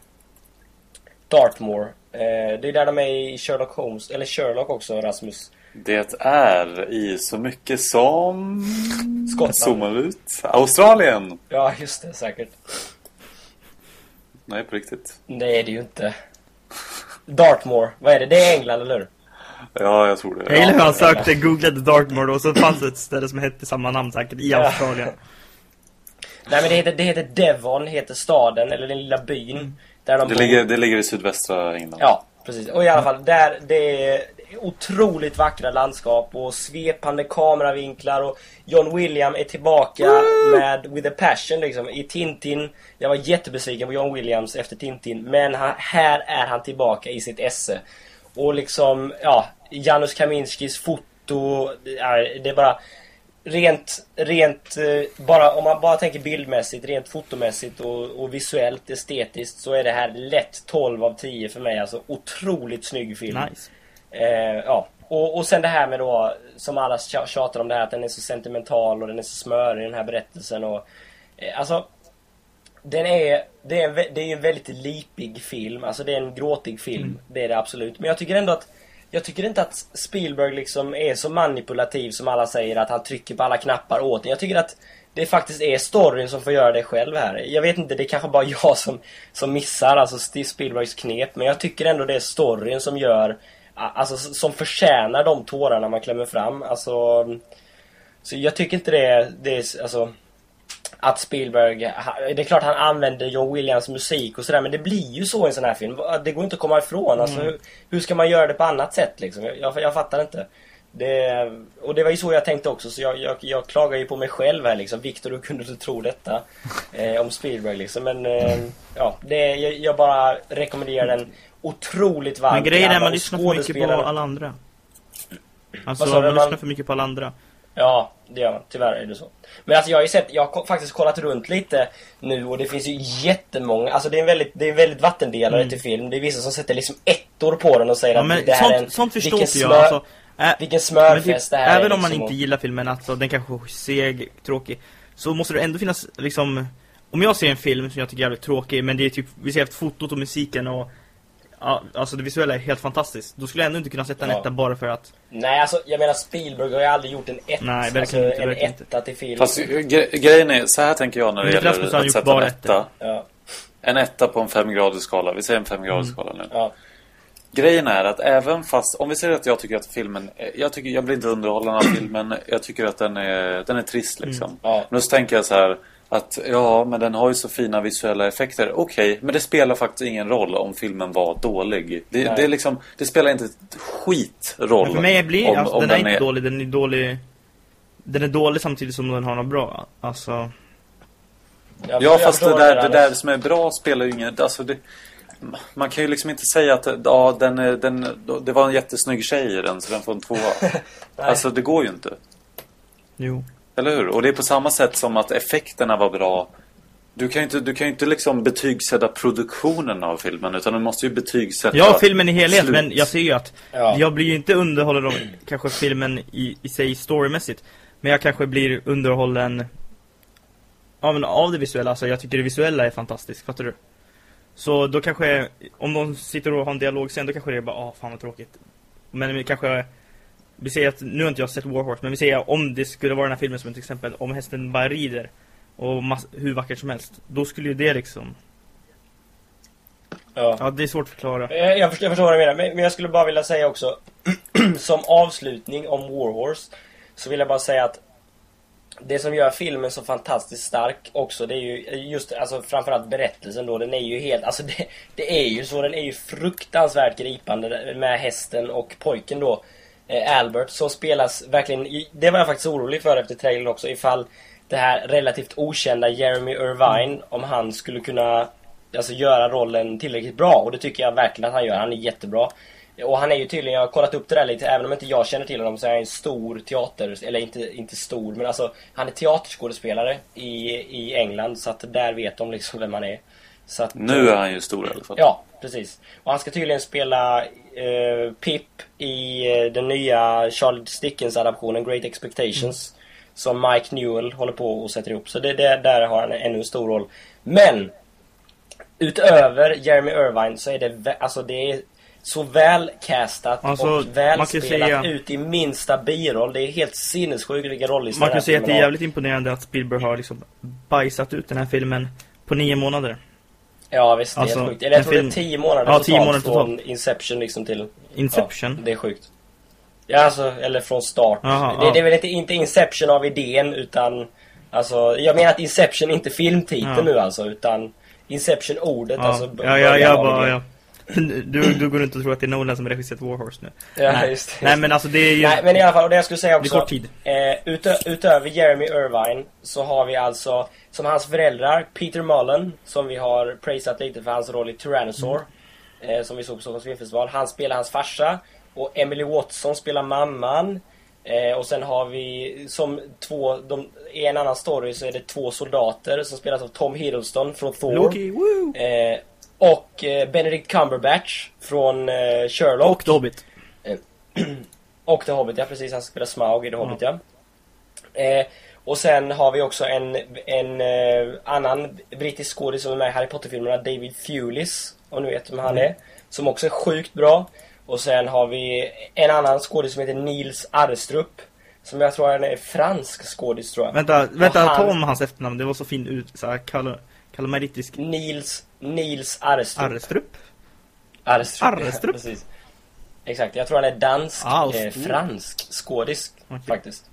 Dartmoor. Eh, det är där de är i Sherlock Holmes, eller Sherlock också, Rasmus. Det är i så mycket som... Skottland. Zoomar ut. Australien! Ja, just det, säkert. Nej, på riktigt. Det är det ju inte. Dartmoor, vad är det? Det är England, eller hur? Ja, jag tror det. Jag gillar hur han sökte, googlade Dartmoor och så fanns det ett ställe som hette samma namn säkert i Ja. Australien. (laughs) Nej, men det heter, det heter Devon, heter staden, eller den lilla byn. Där de Det bor. ligger, det ligger i sydvästra England. Ja, precis. Och i alla fall, där det är otroligt vackra landskap och svepande kameravinklar och John William är tillbaka med With a Passion liksom. I Tintin, jag var jättebesviken på John Williams efter Tintin, men han, här är han tillbaka i sitt esse. Och liksom, ja, Janusz Kaminskis foto, det är bara rent, rent, eh, bara om man bara tänker bildmässigt, rent fotomässigt och, och visuellt, estetiskt så är det här lätt 12 av 10 för mig. Alltså otroligt snygg film. Nice. Eh, ja. Och, och sen det här med då, som alla tja- tjatar om det här, att den är så sentimental och den är så smörig den här berättelsen och... Eh, alltså... Den är, det är, en, vä- det är en väldigt lipig film, alltså det är en gråtig film, det är det absolut. Men jag tycker ändå att jag tycker inte att Spielberg liksom är så manipulativ som alla säger att han trycker på alla knappar åt en. Jag tycker att det faktiskt är storyn som får göra det själv här. Jag vet inte, det är kanske bara (laughs) jag som, som missar alltså Steve Spielbergs knep. Men jag tycker ändå det är storyn som gör, alltså som förtjänar de tårarna man klämmer fram. Alltså, så jag tycker inte det är, det är alltså att Spielberg, det är klart han använder John Williams musik och sådär men det blir ju så i en sån här film. Det går inte att komma ifrån. Alltså, hur, hur ska man göra det på annat sätt liksom? Jag, jag, fattar inte. Det, och det var ju så jag tänkte också så jag, jag, jag klagar ju på mig själv här liksom. Viktor, hur kunde du tro detta? Eh, om Spielberg liksom. Men eh, ja, det, jag, jag bara rekommenderar den otroligt varmt. Men grejen är man lyssnar för mycket på alla andra. Alltså man- lyssnar för mycket på alla andra. Ja, det gör man. Tyvärr är det så. Men alltså jag har ju sett, jag har faktiskt kollat runt lite nu och det finns ju jättemånga, alltså det är en väldigt, det är en väldigt vattendelare till film. Det är vissa som sätter liksom ettor på den och säger Mm. Ja, att men det här är en, sånt, sånt förstår inte jag. smör- Alltså, ä- vilken smörfest typ, det här Även är om man liksom inte gillar filmen, alltså den kanske är seg, tråkig. Så måste det ändå finnas liksom... Om jag ser en film som jag tycker är jävligt tråkig, men det är typ, vi ser efter fotot och musiken och... Ja, alltså det visuella är helt fantastiskt. Då skulle jag ändå inte kunna sätta en Ja. etta bara för att... Nej alltså jag menar Spielberg har ju aldrig gjort en ett, Nej, verkligen alltså, inte, en verkligen inte. etta till film. Fast gre grejen är, så här tänker jag när det gäller att sätta en etta. Ja, En etta på en femgradig skala. Vi säger en femgradig skala nu. ja. Grejen är att även fast, om vi säger att jag tycker att filmen, jag tycker, jag blir inte underhållen av filmen, jag tycker att den är, den är trist liksom. Ja. Men så tänker jag så här att ja, men den har ju så fina visuella effekter. Okej, men det spelar faktiskt ingen roll om filmen var dålig. Det, det är liksom, det spelar inte ett skitroll. Men för mig blir om- alltså, om den är inte dålig, den är dålig... Den är dålig samtidigt som den har något bra. Alltså... Ja, jag fast det där, det där som är bra spelar ju ingen... Alltså det, man kan ju liksom inte säga att ja, den, är- den, det var en jättesnygg tjej i den så den får en tvåa. (laughs) alltså det går ju inte. Jo. Eller hur? Och det är på samma sätt som att effekterna var bra. Du kan ju inte, du kan ju inte liksom betygsätta produktionen av filmen utan du måste ju betygsätta... Ja, filmen i helhet, slut. men jag ser ju att Ja. jag blir ju inte underhållen av kanske filmen i, i sig storymässigt. Men jag kanske blir underhållen ja, men av det visuella. Alltså jag tycker det visuella är fantastiskt, fattar du? Så då kanske, om de sitter och har en dialog sen, då kanske det är bara, ah fan vad tråkigt. Men vi kanske, vi säger att, nu har inte jag sett Warhorse, men vi säger om det skulle vara den här filmen som till exempel, om hästen bara rider och hur vackert som helst, då skulle ju det liksom, Ja. ja det är svårt att förklara. Eh, Jag förstår, jag förstår vad du menar, men, men jag skulle bara vilja säga också (clears throat) Som avslutning om Warhorse Så vill jag bara säga att Det som gör filmen så fantastiskt stark också Det är ju just, alltså framförallt berättelsen då Den är ju helt, alltså det, det är ju så Den är ju fruktansvärt gripande Med hästen och pojken då Albert som spelas verkligen Det var jag faktiskt orolig för efter trailern också Ifall det här relativt okända Jeremy Irvine Om han skulle kunna alltså, göra rollen tillräckligt bra och det tycker jag verkligen att han gör. Han är jättebra. Och han är ju tydligen, jag har kollat upp det där lite, även om inte jag känner till honom så är han en stor teater, eller inte, inte stor, men alltså han är teaterskådespelare i, i England så att där vet de liksom vem han är. Så att, Nu är han ju stor i alla fall. Ja, precis. Och han ska tydligen spela eh, Pip i eh, den nya Charles Dickens-adaptionen Great Expectations. Som Mike Newell håller på och sätter ihop. Så det, det, där har han ännu en stor roll. Men! Utöver Jeremy Irvine så är det, alltså det är så väl castat Alltså, och väl spelat säga- ut i minsta biroll. Det är helt sinnessjukt vilka rollistor Man kan säga att det är jävligt imponerande att Spielberg har liksom bajsat ut den här filmen på nio månader. Ja visst, det är Alltså, helt sjukt. Eller jag tror det film- är tio månader Ja, totalt tio månader från Inception liksom till... Inception? Ja, det är sjukt. Ja, alltså, eller från start. Jaha, det, ja. det är väl inte, inte Inception av idén, utan... Alltså, jag menar att Inception inte är filmtiteln Ja. nu alltså, utan Inception-ordet, Ja, alltså... ja, ja, av bara, ja. (laughs) Du, du går runt och tror att det är Nolan som regisserat Warhorse nu. Ja, Nej. just det. Nej men alltså det är ju... Nej, men i alla fall, och det jag skulle säga Det är också... kort tid. Eh, utö utöver Jeremy Irvine så har vi alltså, som hans föräldrar, Peter Mullen, som vi har praisat lite för hans roll i Tyrannosaur. Eh, som vi såg på Stockholms filmfestival. Han spelar hans farsa. Och Emily Watson spelar mamman. Eh, och sen har vi som två, de, i en annan story så är det två soldater som spelas av Tom Hiddleston från Thor. Loki, woo! Eh, och eh, Benedict Cumberbatch från eh, Sherlock. Och The Hobbit. (clears throat) Och The Hobbit, ja precis. Han spelar Smaug i The Hobbit, ja. Eh, och sen har vi också en, en eh, annan brittisk skådis som är med i Harry Potter-filmerna, David Thewlis. Om ni vet vem han är. Som också är sjukt bra. Och sen har vi en annan skådis som heter Nils Arrestrup. Som jag tror är fransk skådis, tror jag. Vänta, vänta, han- ta om hans efternamn. Det var så fint ut, såhär kal kalmaritisk. Nils, Nils Arrestrup. Arrestrup? Arrestrup. (laughs) Arrestrup? Precis. Exakt, jag tror han är dansk, eh, fransk skådis Okej. faktiskt.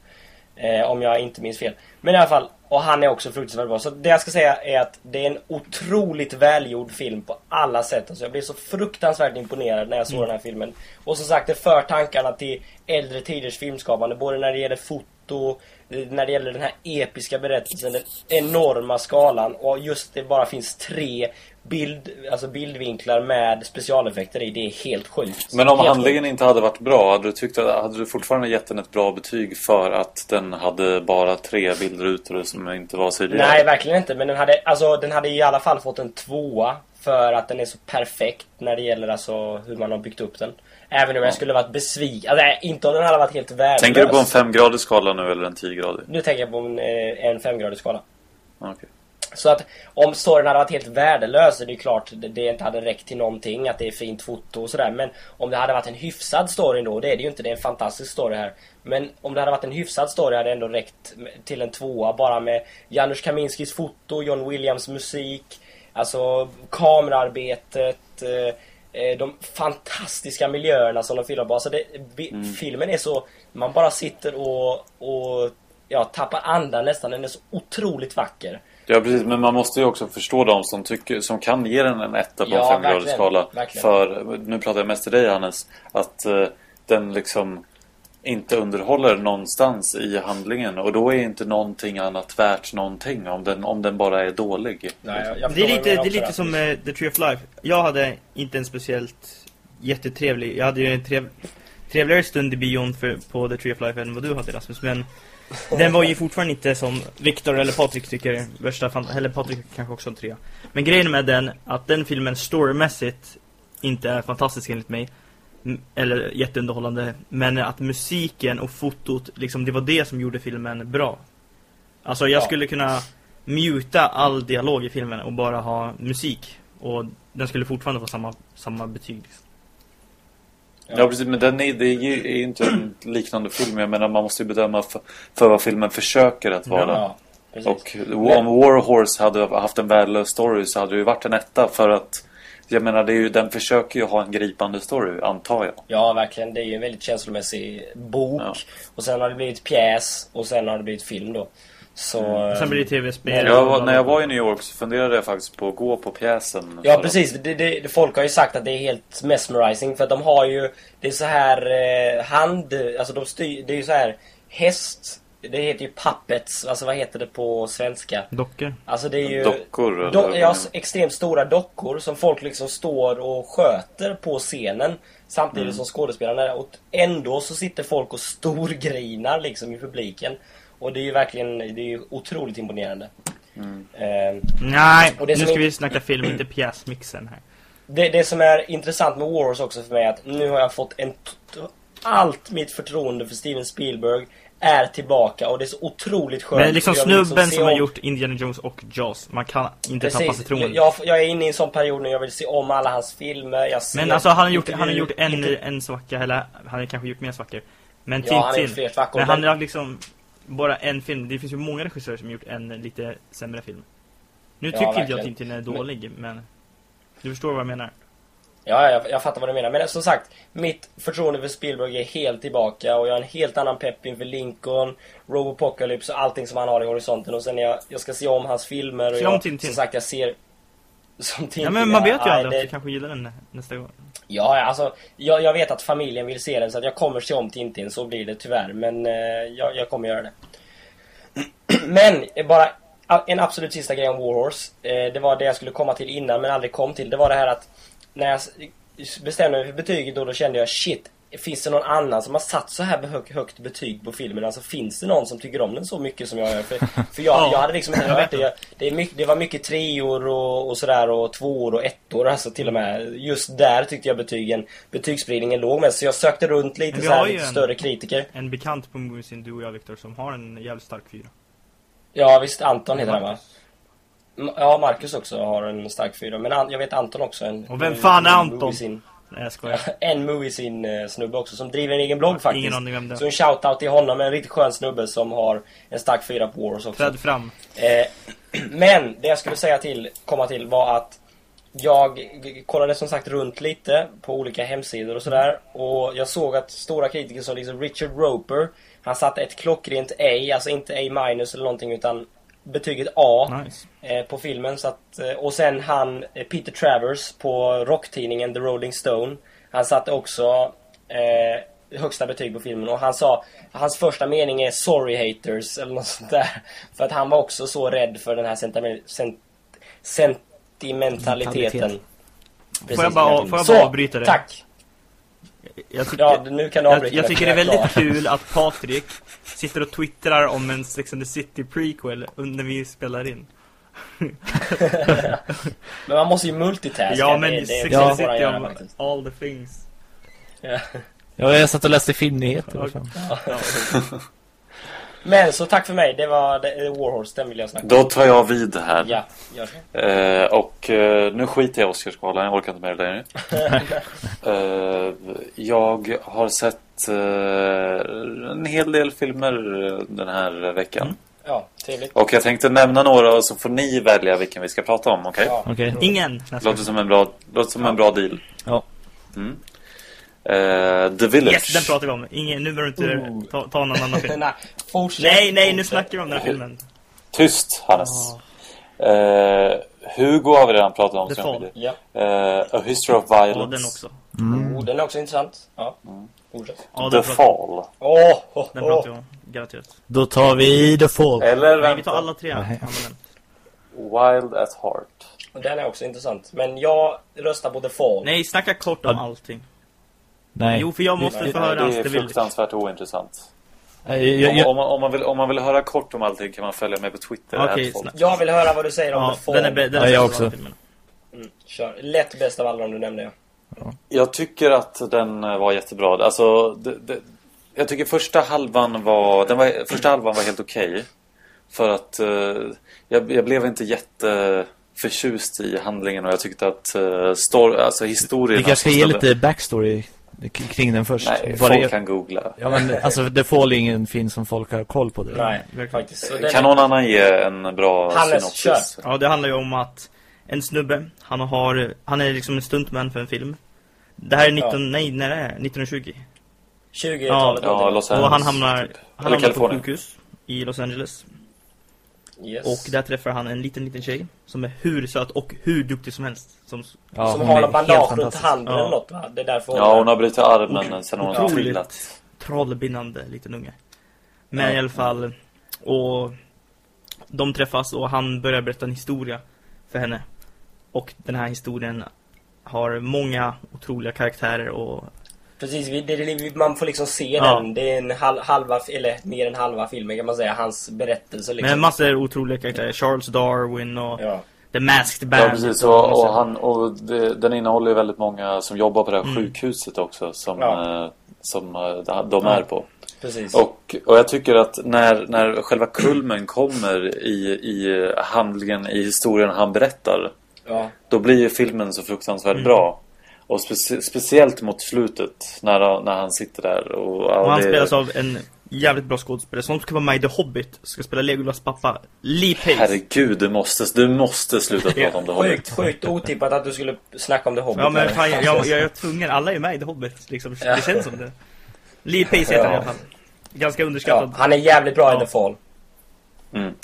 Eh, om jag inte minns fel. Men i alla fall, och han är också fruktansvärt bra. Så det jag ska säga är att det är en otroligt välgjord film på alla sätt. Alltså jag blev så fruktansvärt imponerad när jag såg den här filmen. Och som sagt, det för tankarna till äldre tiders filmskapande. Både när det gäller foto, när det gäller den här episka berättelsen, den enorma skalan. Och just det bara finns tre bild, alltså bildvinklar med specialeffekter i. Det är helt sjukt. Men om helt handlingen inte hade varit bra, hade du, tyckt att, hade du fortfarande gett den ett bra betyg för att den hade bara tre bilder ute som inte var CGI? Nej, verkligen inte. Men den hade, alltså, den hade i alla fall fått en tvåa. För att den är så perfekt när det gäller alltså hur man har byggt upp den. Även om jag skulle varit besviken. Alltså, inte om den hade varit helt värdelös. Tänker du på en femgradig skala nu eller en tiogradig? Nu tänker jag på en, eh, en femgradig skala. Okej. Så att om storyn hade varit helt värdelös så är det ju klart det, inte hade räckt till någonting. Att det är fint foto och sådär. Men om det hade varit en hyfsad story då, det är det ju inte. Det är en fantastisk story här. Men om det hade varit en hyfsad story hade det ändå räckt till en tvåa. Bara med Janusz Kaminskis foto, John Williams musik. Alltså kamerarbetet. Eh, eh, de fantastiska miljöerna som de filmar på. Alltså det, vi, Filmen är så... Man bara sitter och, och ja, tappar andan nästan. Den är så otroligt vacker. Ja precis, men man måste ju också förstå de som, tycker, som kan ge den en etta på Ja, en femgradig skala. verkligen. För, nu pratar jag mest till dig Hannes, att eh, den liksom inte underhåller någonstans i handlingen. Och då är inte någonting annat värt någonting om den, om den bara är dålig. Nej, jag, jag Det är lite, det är lite som eh, The Tree of Life. Jag hade inte en speciellt jättetrevlig, jag hade ju en trev, trevligare stund i bion för, på The Tree of Life än vad du hade Rasmus. Men (laughs) den var ju fortfarande inte som Viktor eller Patrik tycker värsta fan, eller Patrik kanske också en trea. Men grejen med den, att den filmen storymässigt inte är fantastisk enligt mig. Eller jätteunderhållande. Men att musiken och fotot, liksom det var det som gjorde filmen bra. Alltså jag Ja. skulle kunna muta all dialog i filmen och bara ha musik. Och den skulle fortfarande få samma, samma betyg. Liksom. Ja, precis, men den är, det är ju är ju inte en liknande film. Jag menar man måste ju bedöma för, för vad filmen försöker att vara. Ja, precis. Och om War Horse hade haft en värdelös story så hade det ju varit en etta för att jag menar, det är ju, den försöker ju ha en gripande story, antar jag. Ja, verkligen. Det är ju en väldigt känslomässig bok. Ja. Och sen har det blivit pjäs. Och sen har det blivit film då. Så... Och sen blir det tv-spel. Jag var, när jag var i New York så funderade jag faktiskt på att gå på pjäsen. Ja precis, det, det, folk har ju sagt att det är helt mesmerizing för att de har ju Det är så här eh, hand, alltså de styr, det är ju så här häst Det heter ju puppets, alltså vad heter det på svenska? Dockor. Alltså det är ju Dockor, eller do, Ja, extremt stora dockor som folk liksom står och sköter på scenen Samtidigt Mm. som skådespelarna och ändå så sitter folk och storgrinar liksom i publiken Och det är ju verkligen, det är ju otroligt imponerande Mm. Eh, Nej, nu ska är- vi snacka film, inte pjäsmixen här. Det, det som är intressant med Wars också för mig är att nu har jag fått en... Allt mitt förtroende för Steven Spielberg är tillbaka och det är så otroligt skönt. Men liksom snubben se som har gjort Indiana Jones och Jaws, man kan inte tappa Precis, förtroendet. jag, jag är inne i en sån period nu jag vill se om alla hans filmer. Jag ser Men alltså han har gjort, han har gjort en, en svacka, eller han har kanske gjort mer svackor. Men Ja, han har gjort Tintin. fler svackor, Men han har liksom bara en film. Det finns ju många regissörer som gjort en lite sämre film. Nu Ja, tycker inte jag verkligen. att Tintin är dålig, men du förstår vad jag menar. Ja, jag, jag fattar vad du menar. Men som sagt, mitt förtroende för Spielberg är helt tillbaka och jag har en helt annan pepp inför Lincoln, Robopocalypse och allting som han har i horisonten. Och sen jag, jag ska se om hans filmer och jag, som sagt, jag ser... Som Ja men man vet ju aldrig det- att du kanske gillar den nästa gång. Ja, alltså, jag, jag vet att familjen vill se den så att jag kommer se om Tintin, så blir det tyvärr. Men eh, jag, jag kommer göra det. (clears throat) Men, eh, bara en absolut sista grej om Warhorse. Eh, det var det jag skulle komma till innan men aldrig kom till. Det var det här att när jag bestämde mig för betyget då, då kände jag shit, finns det någon annan som har satt så här hög, högt betyg på filmen? Alltså finns det någon som tycker om den så mycket som jag gör? För, för jag, (laughs) Ja, jag hade liksom hört vet det. Det, är mycket, det var mycket treor och, och sådär och tvåor och ettor alltså till och med. Just där tyckte jag betygen, betygsspridningen låg med. Så jag sökte runt lite så här, lite en- större kritiker. En bekant på Moviesin, du och jag Viktor, som har en jävligt stark fyra. Ja visst, Anton heter han va? Ja, Marcus också har en stark fyra. Men jag vet Anton också. En, Och vem fan är Anton? Nej jag skojar. (laughs) En Moviesin eh, också som driver en egen blogg faktiskt. Ingen aning vem det. Så en shoutout till honom, en riktigt skön snubbe som har en stark fyra på Wars också. Träd fram. Eh, (clears throat) men det jag skulle säga till, komma till var att jag kollade som sagt runt lite på olika hemsidor och sådär. Och jag såg att stora kritiker som liksom Richard Roper Han satte ett klockrent A, alltså inte A minus eller någonting utan betyget A Nice. eh, på filmen. Så att, eh, och sen han, eh, Peter Travers på rocktidningen The Rolling Stone. Han satte också eh, högsta betyg på filmen och han sa Hans första mening är 'Sorry haters' (laughs) eller något sånt där. För att han var också så rädd för den här sentiment, sen, sentimentaliteten. Mentalitet. Precis, Får jag bara- får jag bara avbryta det? Tack! Jag, tycker, Ja, nu kan du jag, jag tycker det är väldigt kul att Patrik sitter och twittrar om en Sex and the City prequel när vi spelar in. (laughs) Men man måste ju multitaska. Ja, men det, det Sex and the City göra om all the things. Ja. Ja, jag satt och läste filmnyheter. vad fan. Men så tack för mig. Det var det, Warhorse, den vill jag snacka om. Då tar jag vid här. Ja, gör så. Eh, och eh, nu skiter jag i Oscarsgalan, jag orkar inte med det längre. (laughs) eh, jag har sett eh, en hel del filmer den här veckan. Ja, trevligt. Och jag tänkte nämna några och så får ni välja vilken vi ska prata om, okej? Ja. Okej. Ingen! Låter som en bra, låter som en bra deal. Ja. Mm. Eh, The Village. Yes, den pratar vi om. Ingen, nu behöver du inte ta, ta någon annan film. (laughs) nej, fortsätt. nej, nej, nu snackar vi om den här filmen. Tyst, Hannes. Eh, Hugo har vi redan pratat om. The Fall. Ja, Eh, A History of Violence. den också. oh, den är också intressant. Ja, fortsätt. Ja, The Fall. Åh, oh, den pratar vi om. Garanterat. Då tar vi The Fall. Eller Nej, vi tar alla tre. Nej. Wild at Heart. Den är också intressant. Men jag röstar på The Fall. Nej, snacka kort om allting. Nej. Jo, för jag måste Nej, få höra det är fruktansvärt ointressant. Jag, Om, jag, om, man, om, man vill, om man vill höra kort om allting kan man följa mig på Twitter. Snabbt. Jag vill höra vad du säger om Ja, The Fall. den är, den Ja, är jag bäst av också. Mm, kör. Lätt bäst av alla de du nämnde. Ja. Jag tycker att den eh, var jättebra. Alltså, det, det, jag tycker första halvan var, den var, första halvan var helt okej. För att eh, jag, jag blev inte jätteförtjust i handlingen och jag tyckte att uh, story, alltså historien... vi kanske ska ge lite backstory kring den först. Nej, Vad folk det- kan googla. Ja, men alltså The Fall är ingen film som folk har koll på. Det. Nej, verkligen. faktiskt. Kan är- någon annan ge en bra Hannes, synopsis? Ja, det handlar ju om att en snubbe, han har, han är liksom en stuntman för en film. Det här är 19, nej, när är det? 1920. 20-talet Ja, någonting. Los Och Angeles. han hamnar, typ. han hamnar på sjukhus i Los Angeles. Yes. Och där träffar han en liten, liten tjej som är hur söt och hur duktig som helst. Som, Ja, som har helt bandage runt handen Ja. eller något va? Det är därför Ja, hon har brutit armen Otro- sen hon har trillat. trollbindande liten unge. Men Ja. i alla fall, och de träffas och han börjar berätta en historia för henne. Och den här historien har många otroliga karaktärer och Precis, vi- det, det, man får liksom se Ja. den. Det är en hal, halva, eller mer än halva filmen kan man säga. Hans berättelse liksom. Men massor otroliga karaktärer. Charles Darwin och Ja. The Masked Ja, Bandit. precis. och Och, han, och det, den innehåller ju väldigt många som jobbar på det här Mm. sjukhuset också. Som, Ja. eh, som eh, de Ja. är på. Precis. Och, och jag tycker att när, när själva kulmen kommer i, i handlingen, i historien han berättar. Ja. Då blir ju filmen så fruktansvärt Mm. bra. Och specie, speciellt mot slutet när, han- när han sitter där. Och, ja, och han det- spelas av en jävligt bra skådespelare som ska vara med i The Hobbit. Ska spela Legolas pappa. Lee Pace. Herregud, du måste, du måste sluta prata om det Sjukt, Hobbit. sjukt otippat att du skulle snacka om The Hobbit. Ja men fan, jag, jag, jag är (laughs) tvungen, alla är med i The Hobbit liksom, det känns som det Lee Pace heter han i alla fall Ganska ja, underskattad han är jävligt bra Ja. i The Fall. Mm.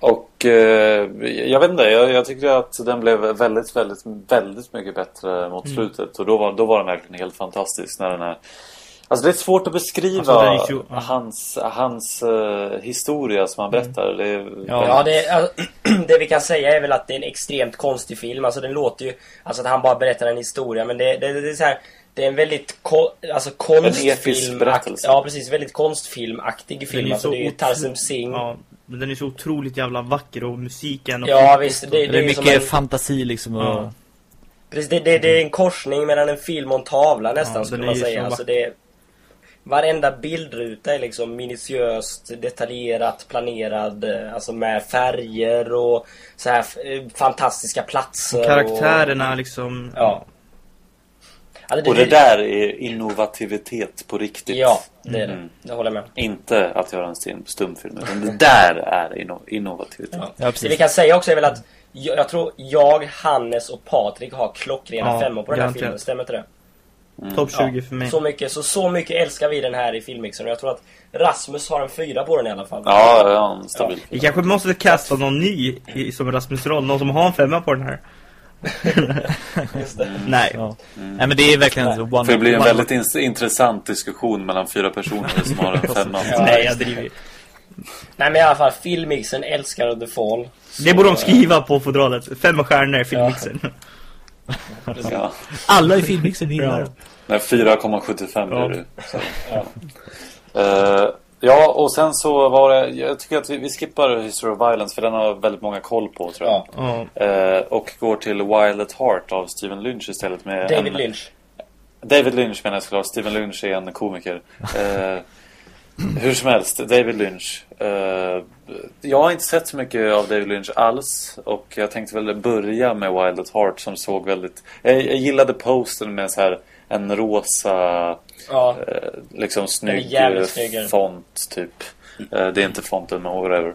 Och eh, jag vet inte, jag, jag tycker att den blev väldigt, väldigt, väldigt mycket bättre mot Mm. slutet. Och då var, då var den verkligen helt fantastisk när den är... Alltså det är svårt att beskriva Alltså, ju- ja. hans, hans eh, historia som han berättar. Det är Ja. Ja, det, är- (clears throat) det vi kan säga är väl att det är en extremt konstig film. Alltså den låter ju... Alltså att han bara berättar en historia. Men det, det, det är så här... Det är en väldigt ko, alltså konstfilm... episk berättelse. Ja, precis. Väldigt konstfilmaktig film. Den är Alltså så det är ju Tarsem Singh. Ja, men den är så otroligt jävla vacker och musiken och visst. Det, det, Det är mycket en, fantasi liksom. Och, Ja. precis, det, det, det är en korsning mellan en film och en tavla nästan Ja, skulle man säga. så Alltså det är, Varenda bildruta är liksom minutiöst, detaljerat, planerad. eh, Alltså med färger och så här eh, fantastiska platser. och karaktärerna liksom Ja. Alltså, Och det där är innovativitet på riktigt. Ja, det är det. Mm. Det håller jag med. Inte att göra en stum- stumfilm. Utan det där är inno- innovativitet. Ja. Ja, det vi kan säga också är väl att jag, jag tror jag, Hannes och Patrik har klockrena Ja, femmor på den här filmen. Stämmer inte det? Topp 20 för mig. Så mycket, så, så mycket älskar vi den här i filmmixen jag tror att Rasmus har en fyra på den i alla fall. Ja, ja, en stabil. Vi kanske måste casta någon ny i, som Rasmus roll, någon som har en femma på den här. (laughs) Just det. Nej. Ja. Nej men det är verkligen Nej. one, För det blir en one- väldigt in- intressant diskussion mellan fyra personer som har en (laughs) femma. Ja. Nej, jag driver. Nej men i alla fall, filmmixen älskar The Fall. Det borde de skriva på fodralet. Fem stjärnor i filmmixen. (laughs) Ja. Alla i filmmixen gillar Ja. Nej, 4,75 Ja. blir det. Så, Ja. Eh, ja, och sen så var det... Jag tycker att vi, vi skippar History of Violence för den har väldigt många koll på, tror jag. Ja. Ja. Eh, och går till Wild at Heart av Steven Lynch istället med David en, Lynch. David Lynch menar jag såklart. Steven Lynch är en komiker. (laughs) Eh, hur som helst, David Lynch. Eh, jag har inte sett så mycket av David Lynch alls. Och jag tänkte väl börja med Wild at Heart som såg väldigt... Jag, jag gillade posten med så här en rosa, Ja. eh, liksom snygg eh, snygg. font typ. Eh, det är inte fonten men whatever.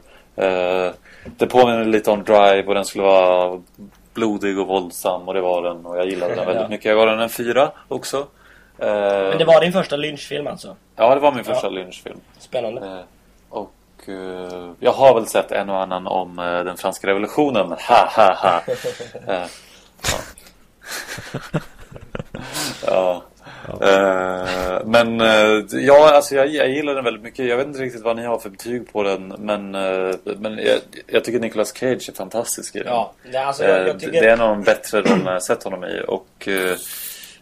Det påminner lite om Drive och den skulle vara blodig och våldsam och det var den. Och jag gillade den (laughs) väldigt Ja. mycket. Jag gav den en fyra också. Men det var din första Lynch-film alltså? Ja, det var min första Ja. Lynch-film. Spännande. Och jag har väl sett en och annan om den franska revolutionen. Ha, ha, ha. (laughs) Ja. (laughs) ja. Eh, men eh, ja, alltså jag, jag gillar den väldigt mycket. Jag vet inte riktigt vad ni har för betyg på den. Men, eh, men jag, jag tycker Nicolas Cage är fantastisk i den. Ja, det, alltså, jag, jag Det tycker... är en av de bättre rollerna jag sett honom i. Och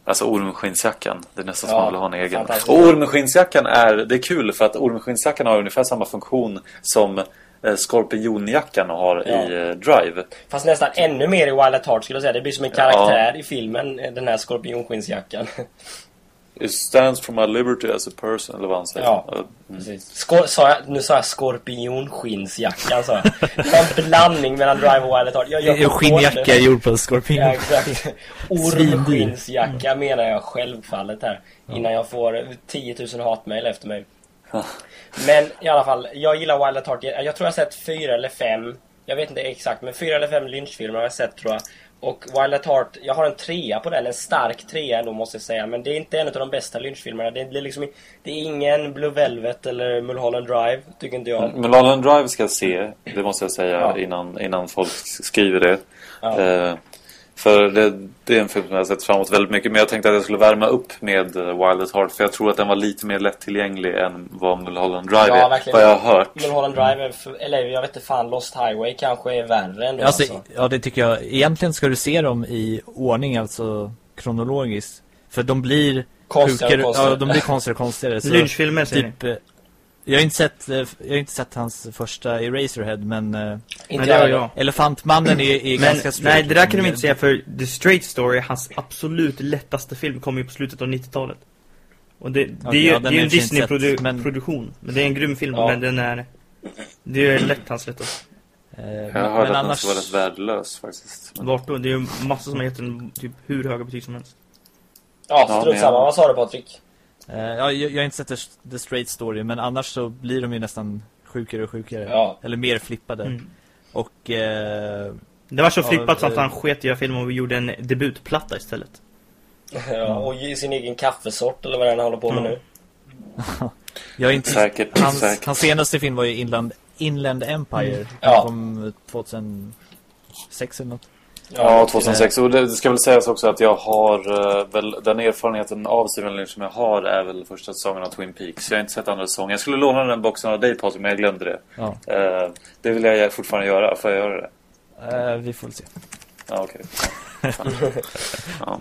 alltså ormskinsjackan. Det är nästan som Ja, man vill ha en egen. Och ormskinsjackan är, det är kul för att ormskinsjackan har ungefär samma funktion som skorpionjackan har Ja. i Drive. Fast nästan ännu mer i Wild at Heart skulle jag säga. Det blir som en karaktär i filmen, den här skorpionskinnsjackan. (laughs) It stands for my liberty as a person, eller vad han säger. Ja. Mm. Precis. Skor, sa jag, nu sa jag skorpionskinnsjackan sa jag. Det var en blandning mellan Drive och Wild at Heart. Jag, jag En skinnjacka det. gjord på skorpion. Ja, exakt. (laughs) Ormskinnsjacka menar jag självfallet här. Innan jag får 10 000 hatmejl efter mig. Men i alla fall, jag gillar Wild at Heart. Jag tror jag har sett fyra eller fem. Jag vet inte exakt, men fyra eller fem Lynch-filmer har jag sett tror jag. Och Wild at Heart, jag har en trea på den. En stark trea ändå måste jag säga. Men det är inte en av de bästa Lynch-filmerna. Det blir liksom Det är ingen Blue Velvet eller Mulholland Drive, tycker inte jag. Mulholland Drive ska jag se, det måste jag säga Ja. innan, innan folk skriver det. Ja. Eh, för det, det är en film som jag har sett fram emot väldigt mycket. Men jag tänkte att jag skulle värma upp med Wild at Heart. För jag tror att den var lite mer lättillgänglig än vad Mulholland Drive Ja, är. verkligen. Vad jag har hört. Mulholland Drive, är för, eller jag vet inte fan, Lost Highway kanske är värre ändå Alltså, alltså. ja, det tycker jag. Egentligen ska du se dem i ordning, alltså kronologiskt. För de blir Konstigare och konstigare. ja, de blir konstigare och konstigare. Så Lynchfilmer säger ni. typ, eh, jag har inte sett, eh, jag har inte sett hans första Eraserhead, men eh, Nej, Inte det har jag. jag. Elefantmannen är, är Men, ganska straight. nej, det där kan de inte säga för The Straight Story, hans absolut lättaste film, kom ju på slutet av 90-talet. Och det, det Okej, är ja, den det har är ju en sett, men- Disney-produktion. Men det är en grym film, Ja. men den är... Det är lätt hans lättaste. Eh, Jag men hörde att den annars, skulle vara rätt värdelös faktiskt. Men, Vart då? Det är ju massor som har gett den typ hur höga betyg som helst. Ja, Ja, strunt men samma. Vad sa du Patrik? Eh, ja, jag, jag har inte sett The, The Straight Story, men annars så blir de ju nästan sjukare och sjukare. Ja. Eller mer flippade. Mm. Och eh, Det var så flippat så att eh, han sket i film och vi gjorde en debutplatta istället. Ja, och ge sin egen kaffesort eller vad den håller på med Mm. nu. (laughs) jag har inte Säkert, hans, säkert. hans senaste film var ju Inland, Inland Empire. Den Ja. kom 2006 eller något. Ja, 2006. Och det, ska väl sägas också att jag har eh, väl den erfarenheten av Steven Lynch som jag har är väl första säsongen av Twin Peaks. Jag har inte sett andra säsongen. Jag skulle låna den boxen av dig Patrik, men jag glömde det. Ja, Eh, det vill jag fortfarande göra. Får jag göra det? eh, vi får väl se. Ja, okej. (laughs)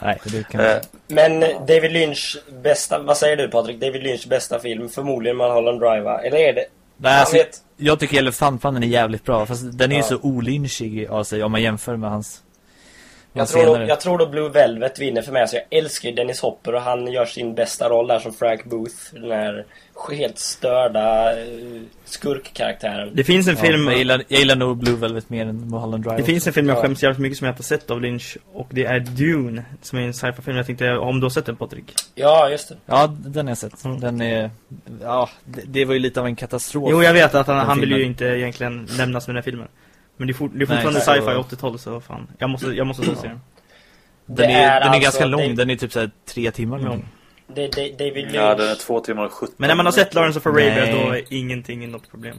Nej, det kan Eh, Men David Lynch bästa, vad säger du Patrik? David Lynch bästa film? Förmodligen Mulholland Drive va? Eller är det? Nej, alltså, vet. jag tycker Elefantmannen är jävligt bra. Fast den är ju Ja. så olynchig av sig om man jämför med hans... Jag tror, då, jag tror då Blue Velvet vinner för mig. Alltså jag älskar ju Dennis Hopper och han gör sin bästa roll där som Frank Booth. Den här helt störda eh, skurkkaraktären. Det finns en Ja, film... jag, gillar, jag gillar nog Blue Velvet mer än Mulholland Drive. Det finns en film jag Ja. skäms jävligt mycket som jag inte har sett av Lynch och det är Dune som är en sci-fi-film. Jag tänkte om du har sett den Patrik? Ja, just det. Ja, den har jag sett. Mm. Den är... Ja, det, det var ju lite av en katastrof. Jo jag vet att han, han vill ju inte egentligen nämnas med den här filmen. Men det är, fort, det är fortfarande sci-fi 80-tal så fan. Jag måste, jag måste så se den. Den är, är den är alltså- ganska lång, det- den är typ så här tre timmar. Det, det, David Lynch. Ja, den är två timmar och 17 Men när man har sett Lawrence of Arabia Nej. då är ingenting något problem.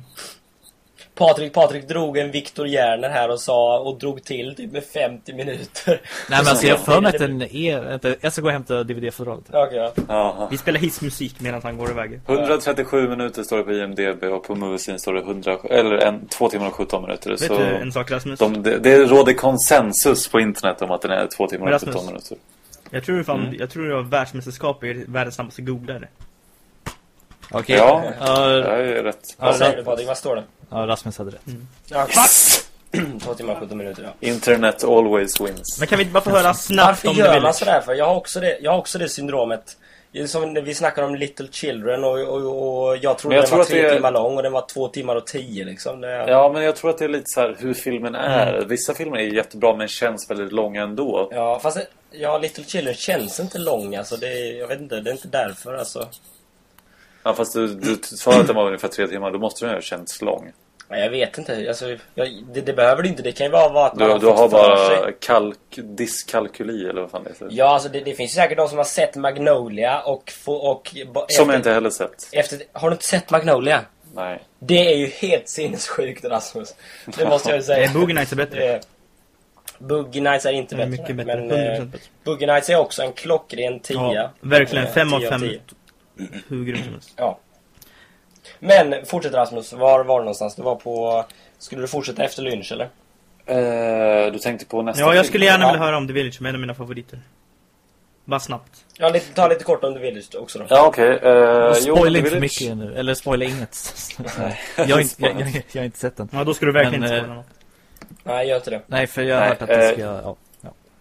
Patrik, Patrik drog en Viktor Järner här och sa och drog till typ med 50 minuter. Nej men alltså jag för mig att den är... Vänta, jag ska gå och hämta DVD-fodralet. Ja. Jaha. Vi spelar hissmusik medan han går iväg. 137 minuter står det på IMDB och på Moviesin står det 100, eller en, 2 timmar och 17 minuter. Vet så du en sak Rasmus? de, det, det råder konsensus på internet om att den är 2 timmar och Rasmus. 17 minuter. Jag tror fan, Mm. jag tror det var världsmästerskap i världens snabbaste googlare. Okej. Ja, Ja, det är rätt. Vad säger du Patrik? Vad står det? ja, Rasmus hade rätt. Ja, Två timmar och 17 minuter, ja. Internet always wins. Men kan vi inte bara få höra snabbt Varför om The gör man sådär för? Jag har också det, jag har också det syndromet. Det Som vi snackar om Little Children och, och, och jag trodde jag den tror var att tre det är- timmar lång och den var två timmar och tio liksom. Det, Ja, men jag tror att det är lite så här hur filmen är. Vissa filmer är jättebra men känns väldigt långa ändå. Ja, fast det- ja, Little Children känns inte lång alltså. Det är, jag vet inte, det är inte därför alltså. Ja, fast du, du sa att den var ungefär tre timmar, då måste den ju ha känts lång. Nej, jag vet inte. Alltså, jag, det, det behöver det inte. Det kan ju vara att man Du, har du har bara kalk, diskalkyli eller vad fan det heter. Ja, alltså det, det finns ju säkert de som har sett Magnolia och... Få, och ba- Som jag inte heller sett. efter, Har du inte sett Magnolia? Nej. Det är ju helt sinnessjukt Rasmus. Det måste jag ju säga. (laughs) Eh, Boogie Nights är bättre. Eh, Boogie Nights är inte bättre. mycket bättre. Men 100% eh, bättre. Boogie Nights är också en klockren tia. Ja, verkligen. Eh, Fem av 10 fem. 10. Hur grym som helst. Ja. Men fortsätt Rasmus. Var var du någonstans? Du var på... Skulle du fortsätta efter Lynch eller? Eh, du tänkte på nästa Ja, jag film? skulle gärna Ja. vilja höra om The Village som är en av mina favoriter. Bara snabbt. Ja, lite, ta lite kort om The Village också då. Ja, okej. Uh, Spoila inte för mycket nu, eller spoila inget. (laughs) jag, har inte, jag, jag, jag har inte sett den. Ja, då ska du verkligen Men, inte eh, spoila något. Nej, gör inte det. Nej, för jag har Nej, hört att det eh, ska... Ja,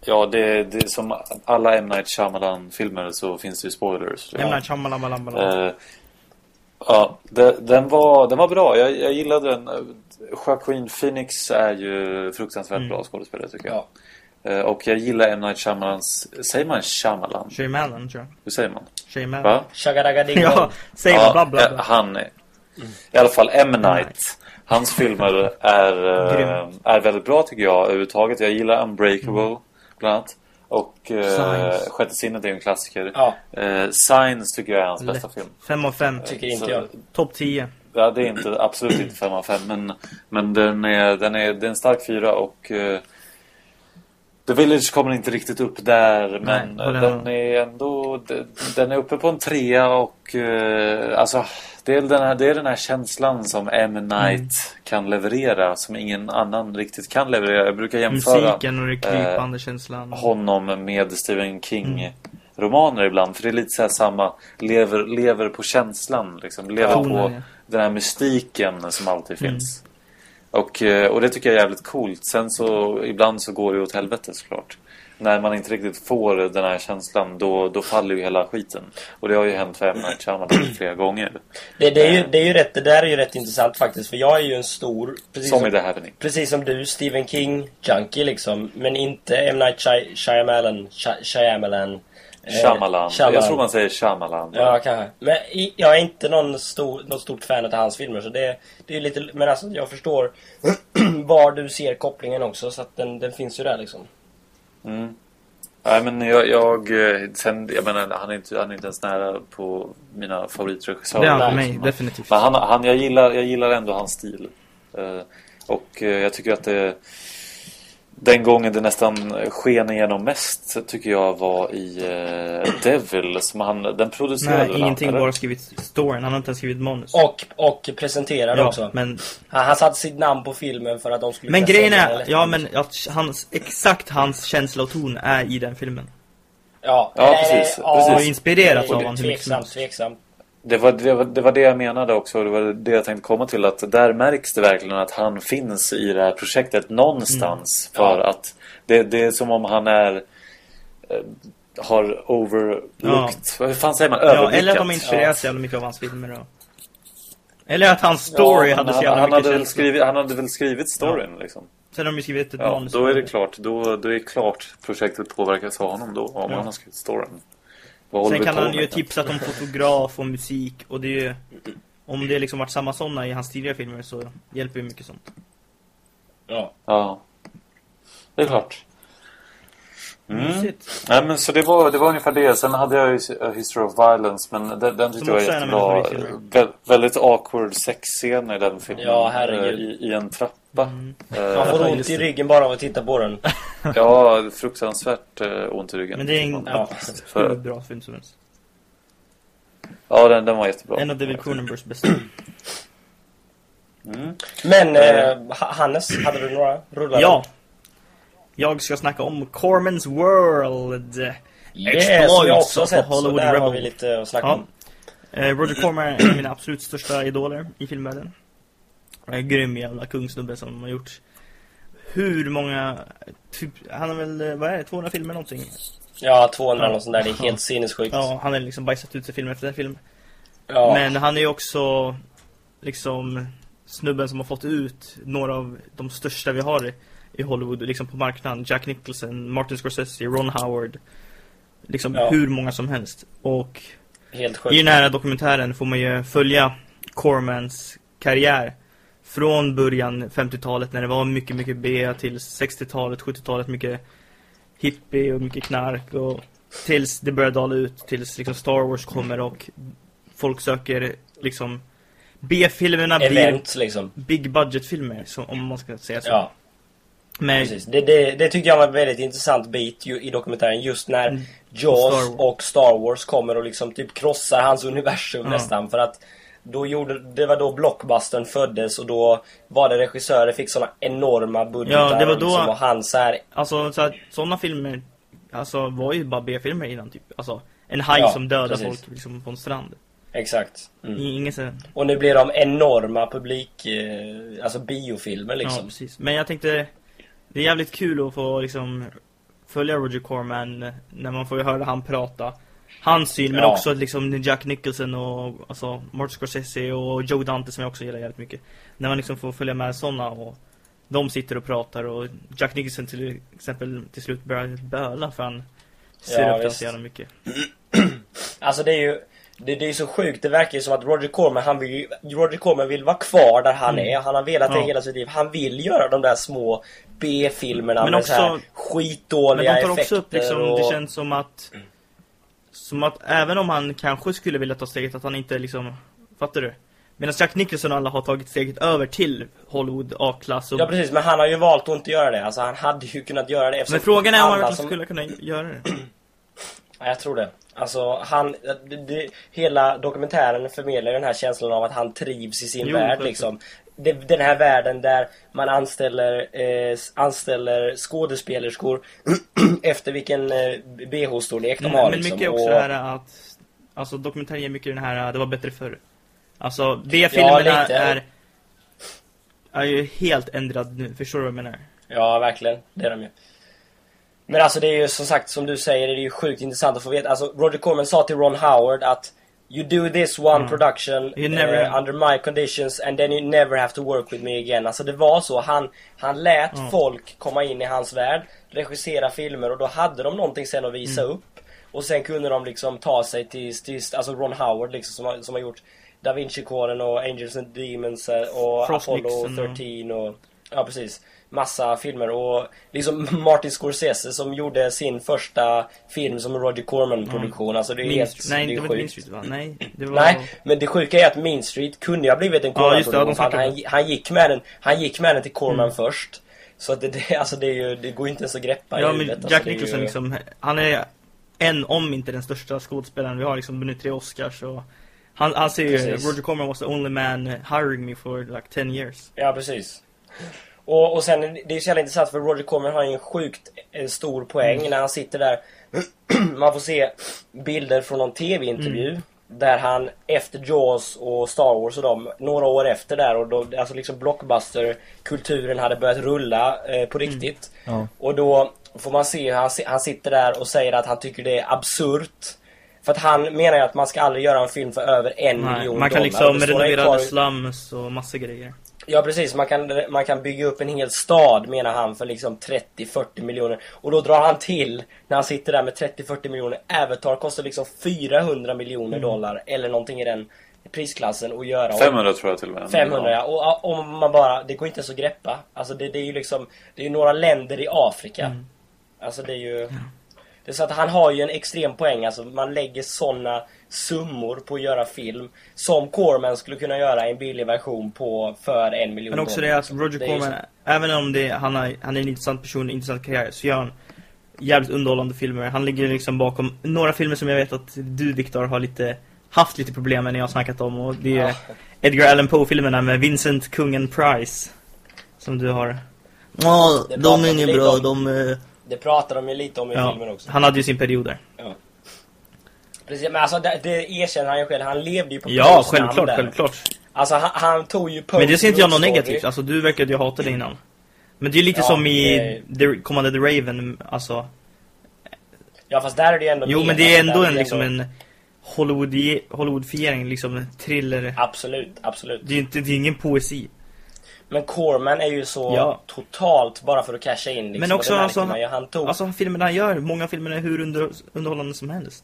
ja. Det, det är som alla M. Night Shyamalan-filmer så finns det ju spoilers. M. Night Shyamalan, Balan, Balan. Eh, ja, det, den, var, den var bra. Jag, jag gillade den. Joaquin Phoenix är ju fruktansvärt Mm. bra skådespelare tycker jag. Ja. Eh, och jag gillar M. Night Shyamalans... Säger man Shyamalan? Shyamalan, tror jag. Hur säger man? Shyamalan. Va? Ja, säg ja, bara bla bla eh, bla. Han är... I alla fall M. Night. Hans filmer är, eh, är väldigt bra tycker jag överhuvudtaget. Jag gillar Unbreakable bland annat. Och eh. Sjätte sinnet är ju en klassiker. Ja, Eh, Signs tycker jag är hans bästa film. Fem av fem. tycker inte Så- jag. Topp 10. Ja, det är inte, absolut inte 5 av 5 men, men den är, den är, det är en stark fyra och eh, The Village kommer inte riktigt upp där men håller den är ändå den- den är uppe på en trea och eh, alltså det är, den här, det är den här känslan som M. Night Mm. kan leverera som ingen annan riktigt kan leverera. Jag brukar jämföra Musiken och det krypande känslan. honom med Stephen King romaner ibland. För det är lite så här samma, lever, lever på känslan liksom. Lever Tonen, på ja. den här mystiken som alltid Mm. finns. Och, eh, och det tycker jag är jävligt coolt. Sen så ibland så går det åt helvete såklart. När man inte riktigt får den här känslan då, då faller ju hela skiten. Och det har ju hänt för M. Night Shyamalan flera gånger. Det, det, är ju, det, är ju rätt, det där är ju rätt intressant faktiskt. För jag är ju en stor... Precis Som som, i The Happening. precis som du, Stephen King-junkie liksom. Men inte M. Night Shy- Shyamalan. Shy- Shyamalan. eh, Shyamalan. Shyamalan. Jag tror man säger Shyamalan. Ja, kanske. Men jag är inte någon stor, något stort fan av hans filmer. Så det, det är lite... Men alltså jag förstår (clears throat) var du ser kopplingen också. Så att den, den finns ju där liksom. Mm. Nej men jag, jag, eh, sen, jag menar han är inte, han är inte ens nära på mina favoritregissörer. Det är han för mig, definitivt. Men han, han, jag, gillar, jag gillar ändå hans stil. Eh, och eh, jag tycker att det den gången det nästan sken igenom mest tycker jag var i eh, Devil som han, den producerade Nej, ingenting bara skrivit storyn. Han har inte skrivit manus. Och, och presenterade ja, också. men, Han, han satte sitt namn på filmen för att de skulle men grejen är, ja men att hans, exakt hans känsla och ton är i den filmen. Ja, Ja, precis, nej, precis. Och inspirerats det är av honom hur mycket som Tveksamt, tveksamt. Det var, det, var, det var det jag menade också. Det var det jag tänkte komma till. Att där märks det verkligen att han finns i det här projektet någonstans. Mm. För att det, det är som om han är... Eh, har overlooked... Vad fan säger man? Ja, Överblickat. eller att de inspireras så jävla mycket av hans filmer. Ja. Eller att hans story Ja, hade så han, jävla han, mycket hade skrivit, han hade väl skrivit storyn liksom. Sen har de ju skrivit ett Ja, manus. då är det klart. Då, då är klart projektet påverkas av honom då. Om Ja. han har skrivit storyn. Sen kan han ju tipsat om fotograf och musik och det är ju... Om det liksom varit samma sådana i hans tidigare filmer så hjälper ju mycket sånt. Ja. Ja. Det är klart. Mm. Nej men så det var, det var ungefär det. Sen hade jag ju A History of Violence men den, den tyckte jag var jättebra. Vä väldigt awkward sexscener i den filmen. Ja, herregud. Eh, I, I en trappa. Mm. Eh, Man får ont i ryggen bara av att titta på den. (laughs) Ja, fruktansvärt eh, ont i ryggen. Men det är en Ja. hur bra film som helst. Ja, den, den var jättebra. En av David Cronenbergs bästa. Mm. Men eh, Ha- Hannes, hade du några rullar? Ja! Jag ska snacka om Cormans World. Yes, som jag också har Exploits sett. Så Hollywood där har Rebel. vi lite att snacka Ja. om. Roger Corman är mina absolut största idoler i filmvärlden. En grym jävla kungsnubbe som har gjort hur många, typ, han har väl, eh, vad är det, 200 filmer någonting? Ja, 200 Ja. och sånt där. Det är helt sinnessjukt. Ja, han har liksom bajsat ut sig film efter film. Ja. Men han är ju också liksom snubben som har fått ut några av de största vi har i, i Hollywood, liksom på marknaden. Jack Nicholson, Martin Scorsese, Ron Howard. Liksom Ja. hur många som helst. Och Helt i sjukt. den här dokumentären får man ju följa Cormans karriär. Från början 50-talet när det var mycket, mycket B till 60-talet, 70-talet, mycket hippie och mycket knark och tills det börjar dala ut, tills liksom Star Wars kommer och folk söker liksom B-filmerna blir liksom. big budget-filmer, om man ska säga så. Ja, Men precis. Det, det, det tyckte jag var en väldigt intressant bit ju, i dokumentären. Just när Mm. Jaws Star och Star Wars kommer och liksom typ krossar hans universum Ja. nästan. För att då gjorde, det var då Blockbustern föddes och då var det regissörer fick såna enorma budgetar. Ja, det var och då- Liksom, och han så här, Alltså så här, sådana filmer alltså, var ju bara B-filmer innan typ. Alltså en haj Ja, som dödar precis. folk liksom, på en strand. exakt. Mm. Ingen. Och nu blir de enorma publik, eh, alltså biofilmer Ja, liksom. precis. Men jag tänkte, det är jävligt kul att få liksom följa Roger Corman när man får höra han prata. Hans syn, men Ja. också liksom Jack Nicholson och alltså Martin Scorsese och Joe Dante som jag också gillar jävligt mycket. När man liksom får följa med sådana och de sitter och pratar och Jack Nicholson till exempel till slut börjar böla för han ser Ja, upp den så jävla mycket. (clears throat) Alltså det är ju det, det är så sjukt, det verkar ju som att Roger Corman, han vill Roger Corman vill vara kvar där han är. Han har velat det Mm. Ja. hela sitt liv. Han vill göra de där små B-filmerna Men med också- så här Men skitdåliga de tar effekter också upp liksom, och... det känns som att Som att även om han kanske skulle vilja ta steget att han inte liksom Fattar du? Medan Jack Nicholson och alla har tagit steget över till Hollywood A-klass och... Ja precis, men han har ju valt att inte göra det. Alltså han hade ju kunnat göra det Men frågan är om han verkligen som- skulle kunna göra det Ja, jag tror det. Alltså han, det, det, hela dokumentären förmedlar den här känslan av att han trivs i sin Jo, värld liksom. Det, den här världen där man anställer, eh, anställer skådespelerskor (clears throat) efter vilken eh, bh-storlek de Men, har men liksom. mycket också Och- det här att Alltså dokumentären ger mycket den här, det var bättre förr Alltså B-filmerna Ja, är Är ju helt ändrad nu, förstår du vad jag menar? Ja, verkligen. Det är de ju. Men alltså det är ju som sagt, som du säger, det är ju sjukt intressant att få veta. Alltså Roger Corman sa till Ron Howard att You do this one Mm. production never- eh, under my conditions and then you never have to work with me again. Alltså det var så. Han, han lät Mm. folk komma in i hans värld, regissera filmer och då hade de någonting sen att visa Mm. upp. Och sen kunde de liksom ta sig till, till alltså Ron Howard liksom som har, som har gjort Da Vinci-koden och Angels and Demons eh, och Frost Apollo Nixon och- 13 och... Ja precis. Massa filmer och liksom (laughs) Martin Scorsese som gjorde sin första film som Roger Corman-produktion. Alltså det är Mean helt... Nej, det det är var Mean. Street va? Nej, det var... Nej, men det sjuka är att Mean Street kunde ju ha blivit en Ja, just det, ja, de han, han, han, gick med den, han gick med den till Corman Mm. först. Så att det, det, alltså det, är ju, det går ju inte ens att greppa Ja, men. Alltså Jack är Nicholson ju, liksom, han är en, om inte den största skådespelaren vi har, liksom vunnit tre Oscars och han, han säger ju. Roger Corman was the only man hiring me for like 10 years. Ja, precis. Och, och sen, det är så jävla intressant för Roger Corman har ju en sjukt eh, stor poäng Mm. när han sitter där. (clears throat) Man får se bilder från någon TV-intervju. Mm. Där han efter Jaws och Star Wars och dem, några år efter där och då, alltså liksom blockbuster-kulturen hade börjat rulla eh, på Mm. riktigt. Ja. Och då får man se hur han, han sitter där och säger att han tycker det är absurt. För att han menar ju att man ska aldrig göra en film för över en Nej, miljon man kan dollar. liksom renovera the slums och massa grejer. Ja precis, man kan, man kan bygga upp en hel stad menar han för liksom 30-40 miljoner. Och då drar han till när han sitter där med 30-40 miljoner. Avatar kostar liksom 400 miljoner Mm. dollar eller någonting i den prisklassen att göra. Och- 500 tror jag till och med. 500 ja. Och och om man bara, det går inte ens att greppa. Alltså det, det är ju liksom, det är ju några länder i Afrika. Mm. Alltså det är ju, Det är så att han har ju en extrem poäng. Alltså man lägger såna summor på att göra film. Som Corman skulle kunna göra en billig version på för en miljon Men också dollar. det att Roger är Corman, även om det, han, har, han är en intressant person, en intressant karriär, så gör han jävligt underhållande filmer. Han ligger liksom bakom några filmer som jag vet att du Viktor har lite haft lite problem med när jag har snackat om och det är Ja. Edgar Allan Poe-filmerna med Vincent Kungen Price som du har. Ja, de är inget lite bra, de... eh, Det pratar de ju lite om i filmen Ja, också. han hade ju sin period där. Precis, men alltså det, det erkänner han ju själv. Han levde ju på Ja, självklart, där. självklart. Alltså han, han tog ju Men det ser inte jag något negativt. Alltså du verkade ju hata det innan. Men det är lite Ja, som i det- The, kommande The Raven, alltså. Ja fast där är det ju ändå Jo men det är ändå en liksom en Hollywood Hollywoodifiering, liksom en thriller. Absolut, absolut. Det är ju inte, det är ingen poesi. Men Corman är ju så Ja. totalt bara för att casha in liksom. Men också alltså, man ju. Han tog... Alltså filmerna han gör, många filmer är hur under, underhållande som helst.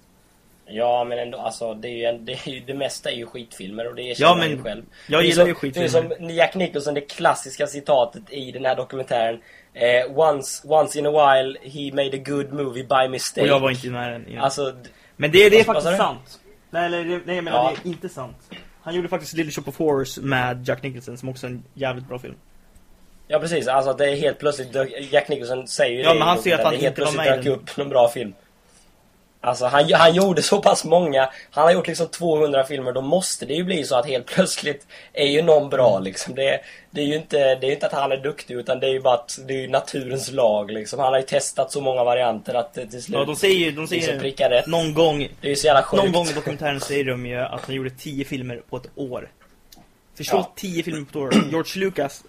Ja men ändå, alltså det är ju, en, det, är ju det mesta är ju skitfilmer och det erkänner Ja, han men ju själv. jag gillar som, ju skitfilmer. Det är som Jack Nicholson, det klassiska citatet i den här dokumentären. Eh, once, once in a while he made a good movie by mistake. Och jag var inte med den. Alltså, d- Men det, det är faktiskt sa sant. Nej, eller, nej jag menar Ja. det är inte sant. Han gjorde faktiskt Little Shop of Horrors med Jack Nicholson som också är en jävligt bra film. ja precis, alltså det är helt plötsligt, Jack Nicholson säger ju Ja, det men han ser att han. Det helt plötsligt dök upp någon bra film. Alltså han, han gjorde så pass många, han har gjort liksom 200 filmer, då måste det ju bli så att helt (laughs) plötsligt är ju någon bra liksom. Det, det är ju inte, det är inte att han är duktig utan det är ju bara att det är naturens lag liksom. Han har ju testat så många varianter att det till slut Ja, de säger ju, de liksom säger prickar rätt. någon gång, Det är ju så jävla sjukt. någon gång i dokumentären säger de ju att han gjorde 10 filmer på ett år. Förstå Ja. 10 filmer på ett år. (clears throat) George Lucas,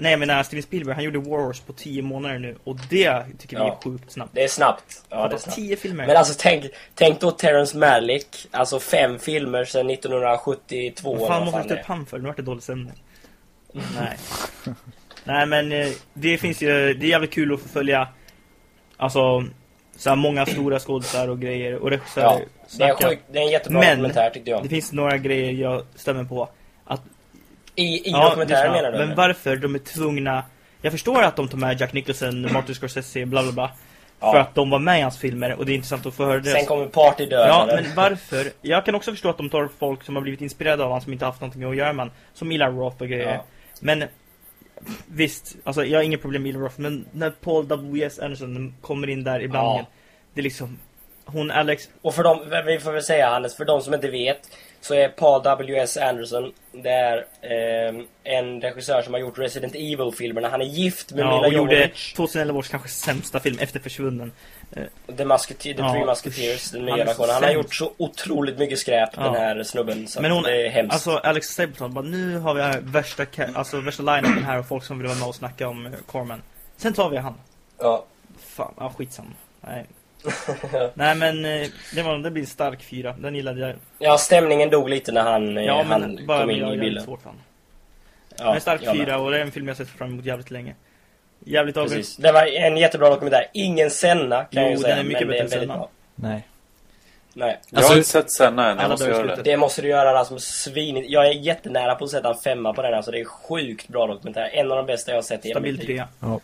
nej menar Steven Spielberg, han gjorde War Wars på 10 månader nu. Och det tycker vi är sjukt snabbt. Det är snabbt. Ja, det är snabbt. 10 filmer. Men alltså tänk, tänk då Terrence Malick, alltså fem filmer sedan 1972 Vad eller fan måste fan du upp han för? Nu vart det dåligt sämne. Nej. Nej men eh, det finns ju, det är jävligt kul att få följa Alltså så många stora skådespelare och grejer och regissörer Ja, det är, sjuk, det är en jättebra Men- dokumentär tyckte jag. Det finns några grejer jag stämmer på I, i Ja, dokumentären menar du? Men eller? varför de är tvungna Jag förstår att de tar med Jack Nicholson, (clears throat) Martin Scorsese, bla bla bla Ja. För att de var med i hans filmer och det är intressant att få höra Sen deras kommer partydödare. Ja, men varför? Jag kan också förstå att de tar folk som har blivit inspirerade av honom som inte haft någonting att göra med Som Eli Roth och grejer Ja. Men Visst, alltså jag har inget problem med Eli Roth Men när Paul W.S. Anderson kommer in där ibland Ja. igen, Det är liksom Hon Alex Och för dem, vi får väl säga Hannes, för de som inte vet så är Paul W.S. Anderson det är ehm, en regissör som har gjort Resident Evil-filmerna. Han är gift med ja, Mila och gjorde Jovovich. 2011 års kanske sämsta film efter Försvunnen The, Musketeer, The Ja, Three Musketeers, den nya versionen. Han har gjort så otroligt mycket skräp, Ja. den här snubben. Så Men hon, det är hemskt. alltså Alex Stapleton bara, nu har vi värsta, alltså värsta line här och folk som vill vara med och snacka om eh, Corman. Sen tar vi han. ja. Fan, ja skitsamma. Nej. (laughs) Nej men eh, det, var, det blir en stark fyra, den gillade jag. ja, stämningen dog lite när han, eh, Ja han men bara kom jag in i är jävligt bilden. svårt fan. Ja, men stark jag med. fyra och det är en film jag sett fram emot jävligt länge. Jävligt. Precis. Det var en jättebra dokumentär. Ingen Senna kan Jo, jag ju den säga. är mycket bättre än Senna. bra. Nej. Nej. Jag Alltså- har inte sett Senna än, jag måste i göra det. Det måste du göra Rasmus svinigt. Jag är jättenära på att sätta en femma på den alltså. Det är sjukt bra dokumentär. En av de bästa jag har sett i hela Stabil mitt liv. trea. Ja.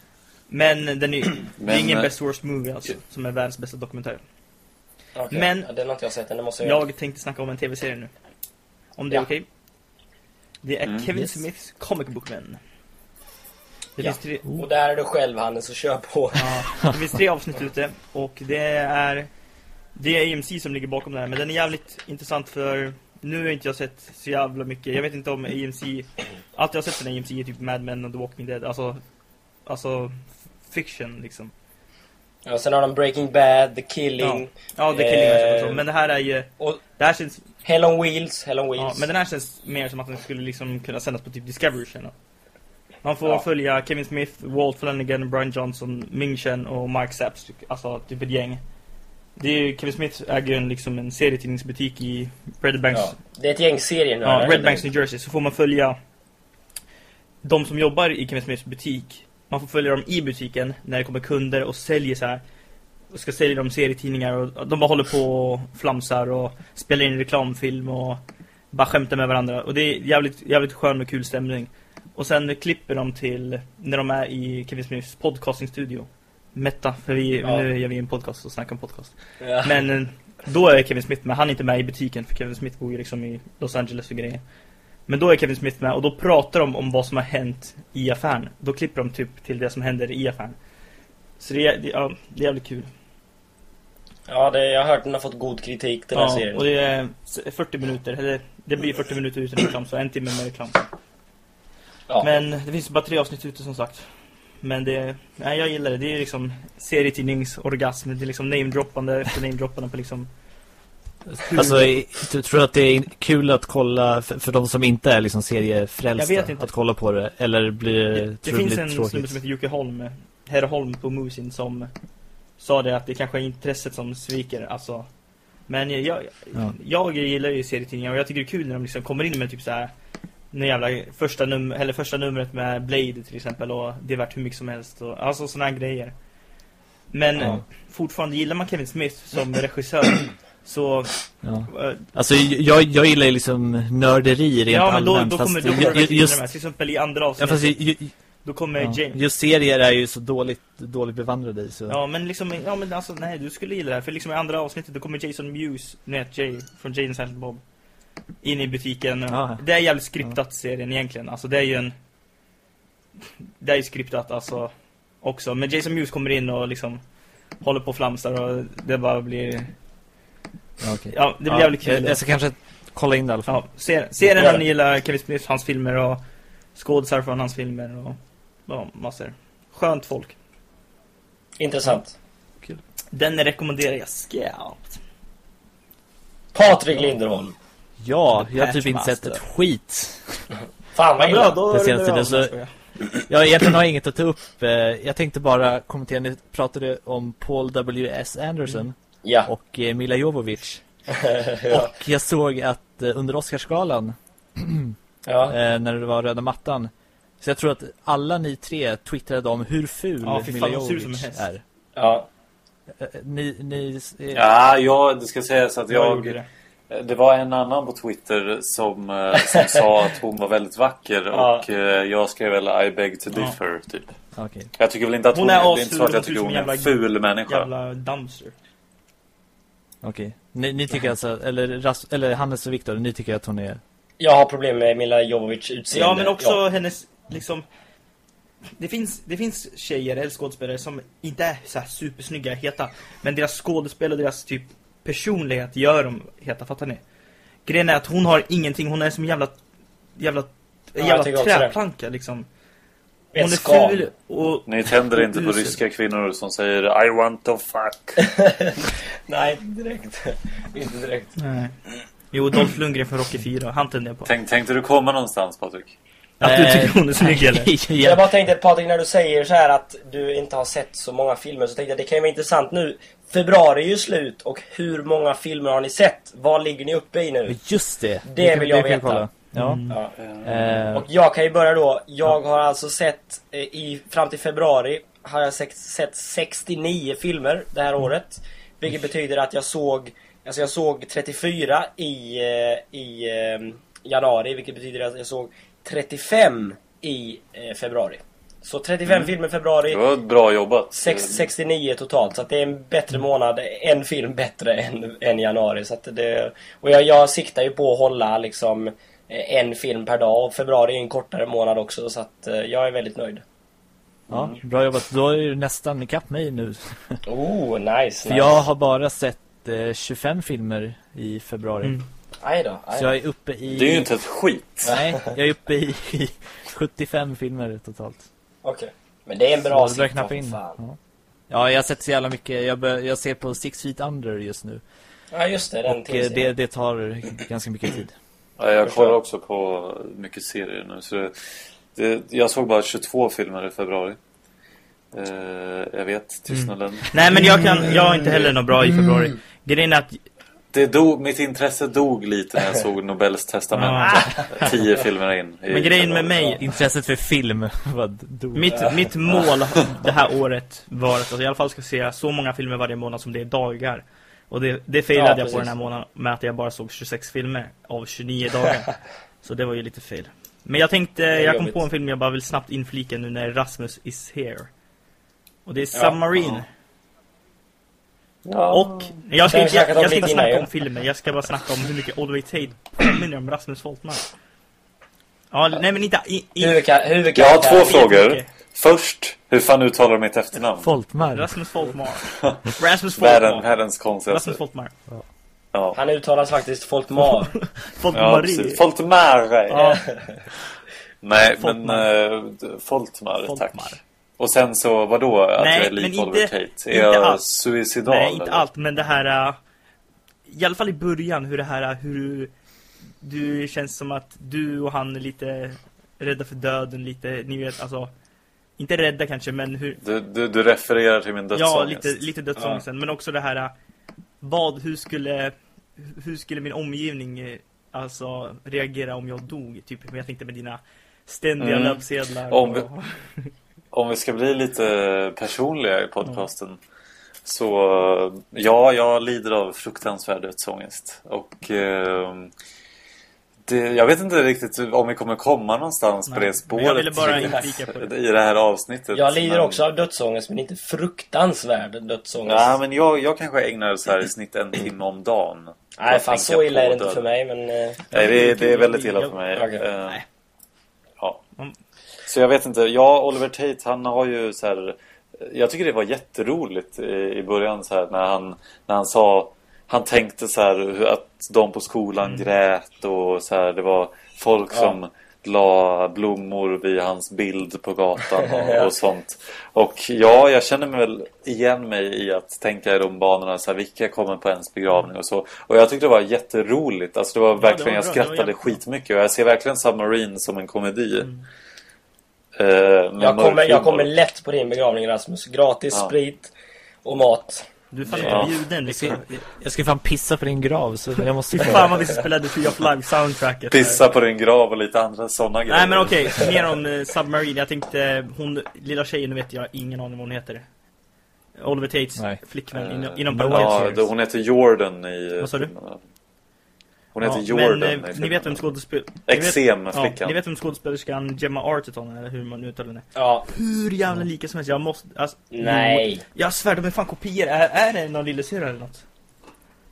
Men den är, (clears throat) det är Men, ingen eh, best worst movie alltså, som är världens bästa dokumentär. Okej. Men- Ja, den har inte jag sett. Den måste jag, göra. Jag tänkte snacka om en tv-serie nu. Om det är Ja. okej? Det är Mm. Kevin Yes. Smiths Comic Book Men. Det Ja. finns tre, Och där är du själv Hannes, så kör på. Ja, det finns tre avsnitt ute och det är Det är AMC som ligger bakom det här men den är jävligt intressant för Nu har inte jag sett så jävla mycket Jag vet inte om AMC Allt jag har sett från AMC är typ Mad Men och The Walking Dead Alltså Alltså Fiction liksom Ja, sen har de Breaking Bad, The Killing, Ja det är Killing har jag Eh, också Men det här är ju och Det här känns Hell on Wheels, Hell on ja, Wheels. Men den här känns mer som att den skulle liksom kunna sändas på typ Discovery Channel Man får Ja. följa Kevin Smith, Walt Flanagan, Brian Johnson, Ming Chen och Mark Zapps Alltså typ ett gäng det är ju, Kevin Smith äger en, liksom en serietidningsbutik i Red Banks, Ja. Det är ett gäng serier nu. ja? Red Banks, New Jersey. Så får man följa de som jobbar i Kevin Smiths butik. Man får följa dem i butiken när det kommer kunder och säljer så här och ska sälja dem serietidningar och de bara håller på och flamsar och spelar in reklamfilm och bara skämtar med varandra. Och det är jävligt, jävligt skön och kul stämning. Och sen klipper de till när de är i Kevin Smiths podcastingstudio. Meta, för vi, Ja. nu gör vi en podcast och snackar om podcast. Ja. Men eh, då är Kevin Smith med, han är inte med i butiken för Kevin Smith bor ju liksom i Los Angeles och grejer. Men då är Kevin Smith med och då pratar de om vad som har hänt i affären. Då klipper de typ till det som händer i affären. Så det är, det, ja, det är jävligt kul. Ja, det, jag har hört att den har fått god kritik den här Ja, serien. och det är 40 minuter, eller det blir 40 minuter utan reklam, så en timme med reklam. Ja. Men det finns bara tre avsnitt ute som sagt. Men det, nej jag gillar det. Det är liksom serietidningsorgasm. Det är liksom namedroppande efter namedroppande på liksom Alltså, i- du tror att det är kul att kolla för, för de som inte är liksom seriefrälsta Jag att kolla på det? Eller blir Det, det, det finns en tråkigt? snubbe som heter Jocke Holm, Herr Holm på Musin som sa det att det kanske är intresset som sviker. Alltså. Men jag, jag, Ja. jag gillar ju serietidningar och jag tycker det är kul när de liksom kommer in med typ så här jävla första, num eller första numret med Blade till exempel och det är värt hur mycket som helst och alltså här grejer. Men Ja. fortfarande gillar man Kevin Smith som (clears throat) regissör så Ja. eh, Alltså jag, jag gillar ju liksom nörderi rent ja men då, allmänt då kommer, då kommer ju- just, just, med. Till exempel i andra ja, avsnittet. fast ju, då kommer ja, James just serier är ju så dåligt, dåligt bevandrade i så Ja men liksom, ja men alltså nej du skulle gilla det här. För liksom i andra avsnittet då kommer Jason Mewes, nej Jay, från Jay and Silent Bob In i butiken. Ja. Det är jävligt skriptat serien egentligen. Alltså det är ju en Det är ju skriptat alltså Också, men Jason Mewes kommer in och liksom Håller på och flamsar och det bara blir Ja, okej. Ja det blir Ja, jävligt kul jag, ska kanske kolla in det i alla fall Ja, ser, serien om det. ni gillar Kevin Smith, hans filmer och Skådisar från hans filmer och Ja, massor Skönt folk Intressant. Den rekommenderar jag skarpt Patrik Linderholm. Ja, The jag har typ inte sett ett skit Fan vad Ja, bra, illa. då det senaste tiden så- jag. Ja, egentligen har inget att ta upp eh, Jag tänkte bara kommentera, ni pratade om Paul W.S. Anderson Ja. och eh, Mila Jovovich (laughs) ja. Och jag såg att eh, under Oscarsgalan (clears throat) ja. eh, när det var röda mattan. Så jag tror att alla ni tre twittrade om hur ful Ja, Mila hon häst. är. ja. Eh, Ni, ni eh, Ja, jag, det ska sägas att Jag jag... det. Det var en annan på Twitter som, eh, som sa (laughs) att hon var väldigt vacker Ja. och eh, jag skrev väl I beg to Ja. differ typ. okej. Jag tycker väl inte att Hon hon, är det är inte så att jag hon tycker hon är en ful människa. Jävla dumpster. Okej. Ni, ni tycker alltså, eller, Ras, eller Hannes och Viktor, ni tycker att hon är... Jag har problem med Mila Jovovich utseende. Ja, men också Ja. hennes, liksom... Det finns, det finns tjejer eller skådespelare som inte är så här supersnygga, heta. Men deras skådespel och deras typ personlighet gör dem heta, fattar ni? Grejen är att hon har ingenting, hon är som en jävla... Jävla... jag jävla träplanka liksom. Hon är ful och... Ni tänder inte på ryska kvinnor som säger I want to fuck. (laughs) Nej, inte direkt. inte direkt. Nej. Jo, Dolph Lundgren från Rocky 4, han tänder jag på. Tänk, tänkte du komma någonstans Patrik? Att du tycker hon är snygg eller? (laughs) Jag ja. bara tänkte Patrik när du säger så här att du inte har sett så många filmer så tänkte jag det kan ju vara intressant nu. Februari är ju slut och hur många filmer har ni sett? Vad ligger ni uppe i nu? Just det. Det kan- vill jag veta. Ja. Mm. Ja. Eh, Och jag kan ju börja då. Jag har alltså sett eh, i, fram till februari har jag sett, sett 69 filmer det här året. Vilket betyder att jag såg Alltså jag såg 34 i, eh, i eh, januari vilket betyder att jag såg 35 i eh, februari. Så 35 filmer i februari. Det var bra jobbat. Sex, 69 totalt, så att det är en bättre månad, en film bättre än, än januari. Så att det, och jag, jag siktar ju på att hålla liksom eh, en film per dag och februari är en kortare månad också så att eh, jag är väldigt nöjd. ja, bra jobbat. Då är du nästan ikapp mig nu. (laughs) Oh, nice! För nice. jag har bara sett eh, 25 filmer i februari. Mm. Aj då, aj Så jag är uppe i... Det är ju inte ett skit. Nej, jag är uppe i (laughs) 75 filmer totalt. Okej. Men det är en bra siffra knappa in. Ja. ja, jag har sett så jävla mycket. Jag, bör, jag ser på Six Feet Under just nu. Ja just det, den Och eh, det, det tar ganska mycket tid. Ja, jag kollar också på mycket serier nu. Så det, det, jag såg bara 22 filmer i februari. Eh, jag vet, tystnaden. Nej men jag kan, jag är inte heller något bra i februari. Grejen är att Det dog, mitt intresse dog lite när jag (laughs) såg Nobels testamente. (laughs) Tio filmer in. Men grejen med mig, Intresset för film (laughs) var dog. mitt, mitt mål det här året var att jag i alla fall ska se så många filmer varje månad som det är dagar. Och det, det failade Ja, jag på den här månaden med att jag bara såg 26 filmer av 29 dagar. (laughs) Så det var ju lite fel. Men jag tänkte, jag kom på en film jag bara vill snabbt inflika nu när Rasmus is here. Och det är Submarine. Ja. Och jag ska jag, om jag ska inte snacka om filmen. Jag ska bara snacka om hur mycket Oliver Tate påminner om Rasmus Folkman. Ja, nej men inte... I, i, Huvudka- Jag har två frågor. mycket. Först, hur fan uttalar du mitt efternamn? Folkmar. Rasmus Folkmar. (laughs) Rasmus Världen, Folkmar. världens konstigaste. Rasmus Folkmar. Ja. Han uttalas faktiskt Folkmar. (laughs) Ja, Folkmarie. precis. Foltmar. Ja, (laughs) Nej, Foltmar. men uh, Foltmar, Folkmar. tack. Och sen så, vadå? Att Nej, jag är men lik inte- Oliver Tate? inte Är jag allt. suicidal? Nej, inte eller? allt, men det här... äh, I alla fall i början, hur det här... Hur du, du känns som att du och han är lite rädda för döden, lite... Ni vet, alltså... Inte rädda kanske, men hur... Du, du, du refererar till min Ja, dödsångest. lite, lite dödsångesten. Men också det här... äh, Vad, hur skulle... Hur skulle min omgivning eh, alltså reagera om jag dog? Typ, men jag tänkte med dina ständiga Mm. löpsedlar. Om vi- och, Om vi ska bli lite personliga i podcasten. Så ja, jag lider av fruktansvärd dödsångest. Och eh, det, jag vet inte riktigt om vi kommer komma någonstans på Nej, det spåret. på det. I det här avsnittet. Jag lider Men- också av dödsångest, men inte fruktansvärd dödsångest. Ja, men jag, jag kanske ägnar så här i snitt en timme om dagen. Nej, fan så illa är det på inte för mig, men... eh, Nej, det, är- det är väldigt illa för mig. Okej. Eh. Ja. Mm. Så jag vet inte. Ja, Oliver Tate, han har ju så här... Jag tycker det var jätteroligt i, i början så här när han, när han sa... Han tänkte så här hur- att de på skolan Mm. grät och så här. Det var folk Ja. som la blommor vid hans bild på gatan (laughs) och, och sånt. Och ja, jag känner mig väl igen mig i att tänka i de banorna så här, vilka kommer på ens begravning och så. Och jag tyckte det var jätteroligt. Alltså det var verkligen, jag. Det var skrattade jävligt bra. skitmycket och jag ser verkligen Submarine som en komedi. Mm. Eh, med Jag kommer, jag kommer lätt på din begravning Rasmus. Gratis Ja. sprit och mat. Du är fan Ja. inte bjuden Jag ska, liksom. jag ska fan pissa på din grav så jag måste fan vad vi spelade Free of Life soundtracket. Pissa på din grav och lite andra sådana grejer. Nej men okej, mer om eh, Submarine. Jag tänkte, hon, lilla tjejen, nu vet jag ingen aning vad hon heter. Oliver Tates Nej. flickvän Eh, inom, inom no. Ja, då, hon heter Jordan i... Vad sa du? Hon heter Ja, Jordan men, eh, Ni vet vem skådespel... ni vet- Exemflickan. Ja, ni vet vem skådespelerskan Gemma Arterton eller hur man uttalar henne? Ja, Hur jävla lika som helst, jag måste... Alltså, nej. Jo, jag svär, de är fan kopior. Är, är det någon lillasyrra eller något?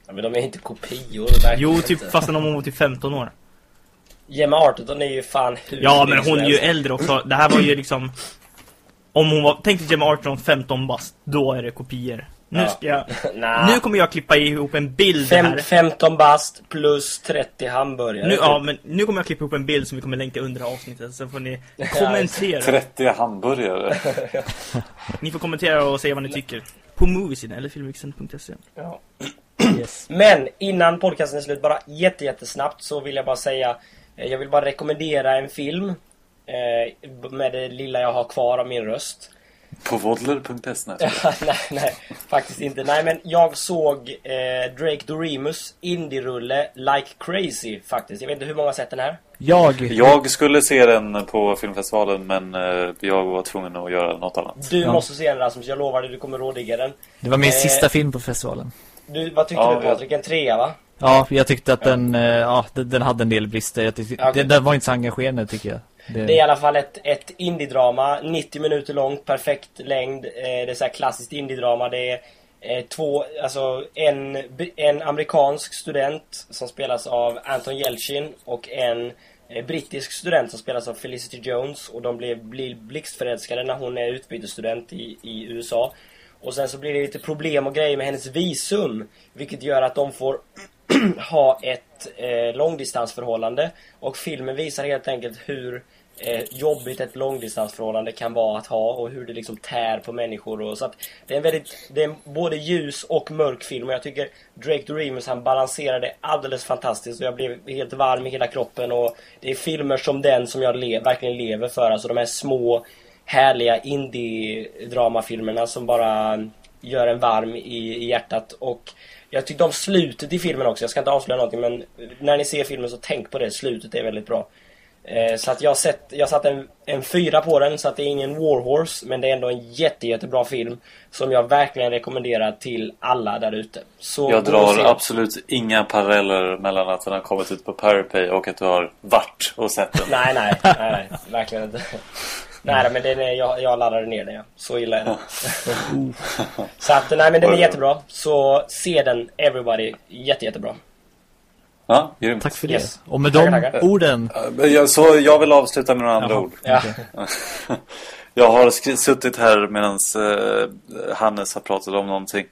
Ja, men de är inte kopior. Jo, typ inte. fastän hon var typ 15 år. Gemma Arterton är ju fan hur Ja, men hon är ju äldre också. Det här var ju liksom... Om hon var... Tänk dig Gemma Arterton 15 bast. Då är det kopior. Nu ska jag... (laughs) Nah. Nu kommer jag klippa ihop en bild Fem, här. 15 bast plus 30 hamburgare. Nu, typ. ja, men nu kommer jag klippa ihop en bild som vi kommer länka under avsnittet. Så får ni (laughs) kommentera. 30 hamburgare. (laughs) Ni får kommentera och säga vad ni tycker. På Moviesin eller filmvixen.se. Ja. (clears throat) Yes. Men innan podcasten är slut, bara jätte, jättesnabbt så vill jag bara säga eh, Jag vill bara rekommendera en film eh, Med det lilla jag har kvar av min röst På vodler.se. (laughs) nej, nej, faktiskt inte. Nej, men jag såg eh, Drake Doremus indie-rulle Like Crazy faktiskt. Jag vet inte hur många har sett den här? Jag, Jag skulle se den på filmfestivalen men eh, jag var tvungen att göra något annat. Du Ja. måste se den Rasmus, jag lovar dig, du kommer rådigga den. det var min Eh, sista film på festivalen. Du, vad tyckte Ja, du Patrik? En trea va? Ja, jag tyckte att den, eh, ja, den, den hade en del brister. Jag tyckte, Okej. den, den var inte så engagerande tycker jag. Det, Det är i alla fall ett, ett indie-drama, 90 minuter långt, perfekt längd. Eh, det är så här klassiskt indie-drama. Det är eh, två, alltså en, en amerikansk student som spelas av Anton Yelchin och en eh, brittisk student som spelas av Felicity Jones. Och de blir, blir blixtförälskade när hon är utbytesstudent i, i USA. Och sen så blir det lite problem och grejer med hennes visum. Vilket gör att de får (clears throat) ha ett eh, långdistansförhållande. Och filmen visar helt enkelt hur eh, jobbigt ett långdistansförhållande kan vara att ha och hur det liksom tär på människor. Och, så att det är en väldigt, det är en både ljus och mörk film och jag tycker Drake Doremus han balanserar det alldeles fantastiskt och jag blev helt varm i hela kroppen och det är filmer som den som jag le, verkligen lever för. Alltså de här små härliga indie-dramafilmerna som bara gör en varm i, i hjärtat och jag tyckte om slutet i filmen också, jag ska inte avslöja någonting men när ni ser filmen så tänk på det, slutet är väldigt bra. Eh, så att jag sett, jag satt en, en fyra på den så att det är ingen Warhorse men det är ändå en jätte, jättebra film som jag verkligen rekommenderar till alla där ute. Jag drar absolut inga paralleller mellan att den har kommit ut på Parapay och att du har varit och sett den. Nej, nej, (laughs) nej, nej, verkligen inte. Nej men den är, jag, jag laddade ner den ja. Så illa är den. (laughs) så att nej men den är jättebra. Så se den everybody. Jätte, jättebra. Ja, grymt. Tack för det. Yes. Och med Tackar, de tackar. orden... Eh, jag- Så jag vill avsluta med några andra Jaha. ord. Ja. (laughs) Jag har suttit här medan Hannes har pratat om någonting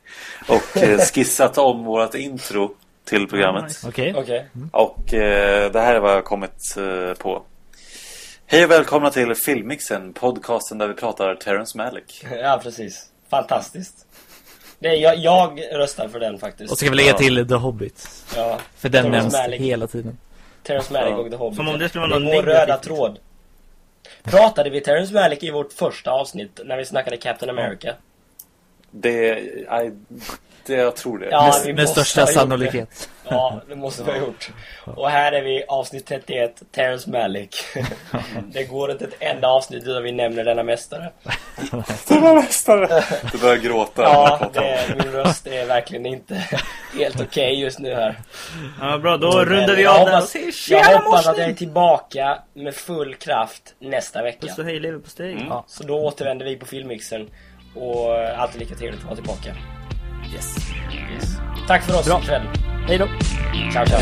och eh, (laughs) skissat om vårt intro till programmet. Okej. Okej. Och eh, det här är vad jag har kommit eh, på. Hej och välkomna till Filmmixen, podcasten där vi pratar Terrence Malick. Ja precis. Fantastiskt. Är, jag, jag röstar för den faktiskt. Och så kan vi lägga till The Hobbit. Ja. För den Terrence nämns Malick. hela tiden. Terrence Malick Ja. och The Hobbit. Som om det skulle vara något vår negativt. röda tråd. Pratade vi Terrence Malick i vårt första avsnitt när vi snackade Captain America? Det, I, det jag tror det. Ja, med vi med måste största ha gjort sannolikhet. Ja, det måste vi ha gjort. Och här är vi avsnitt 31, Terrence Malick. (laughs) Det går inte ett enda avsnitt utan vi nämner denna mästare. (laughs) Det var mästare! Du börjar gråta. Ja, det, min röst är verkligen inte helt okej just nu här. Ja, bra, då Men rundar vi av säger Jag hoppas att jag är tillbaka med full kraft nästa vecka. Puss och hej leverpastej. Mm. Ja. Så då återvänder vi på filmmixen och eh, alltid lika trevligt att vara tillbaka. Yes. yes. Tack för oss Bra. ikväll. Hej då. Ciao, ciao.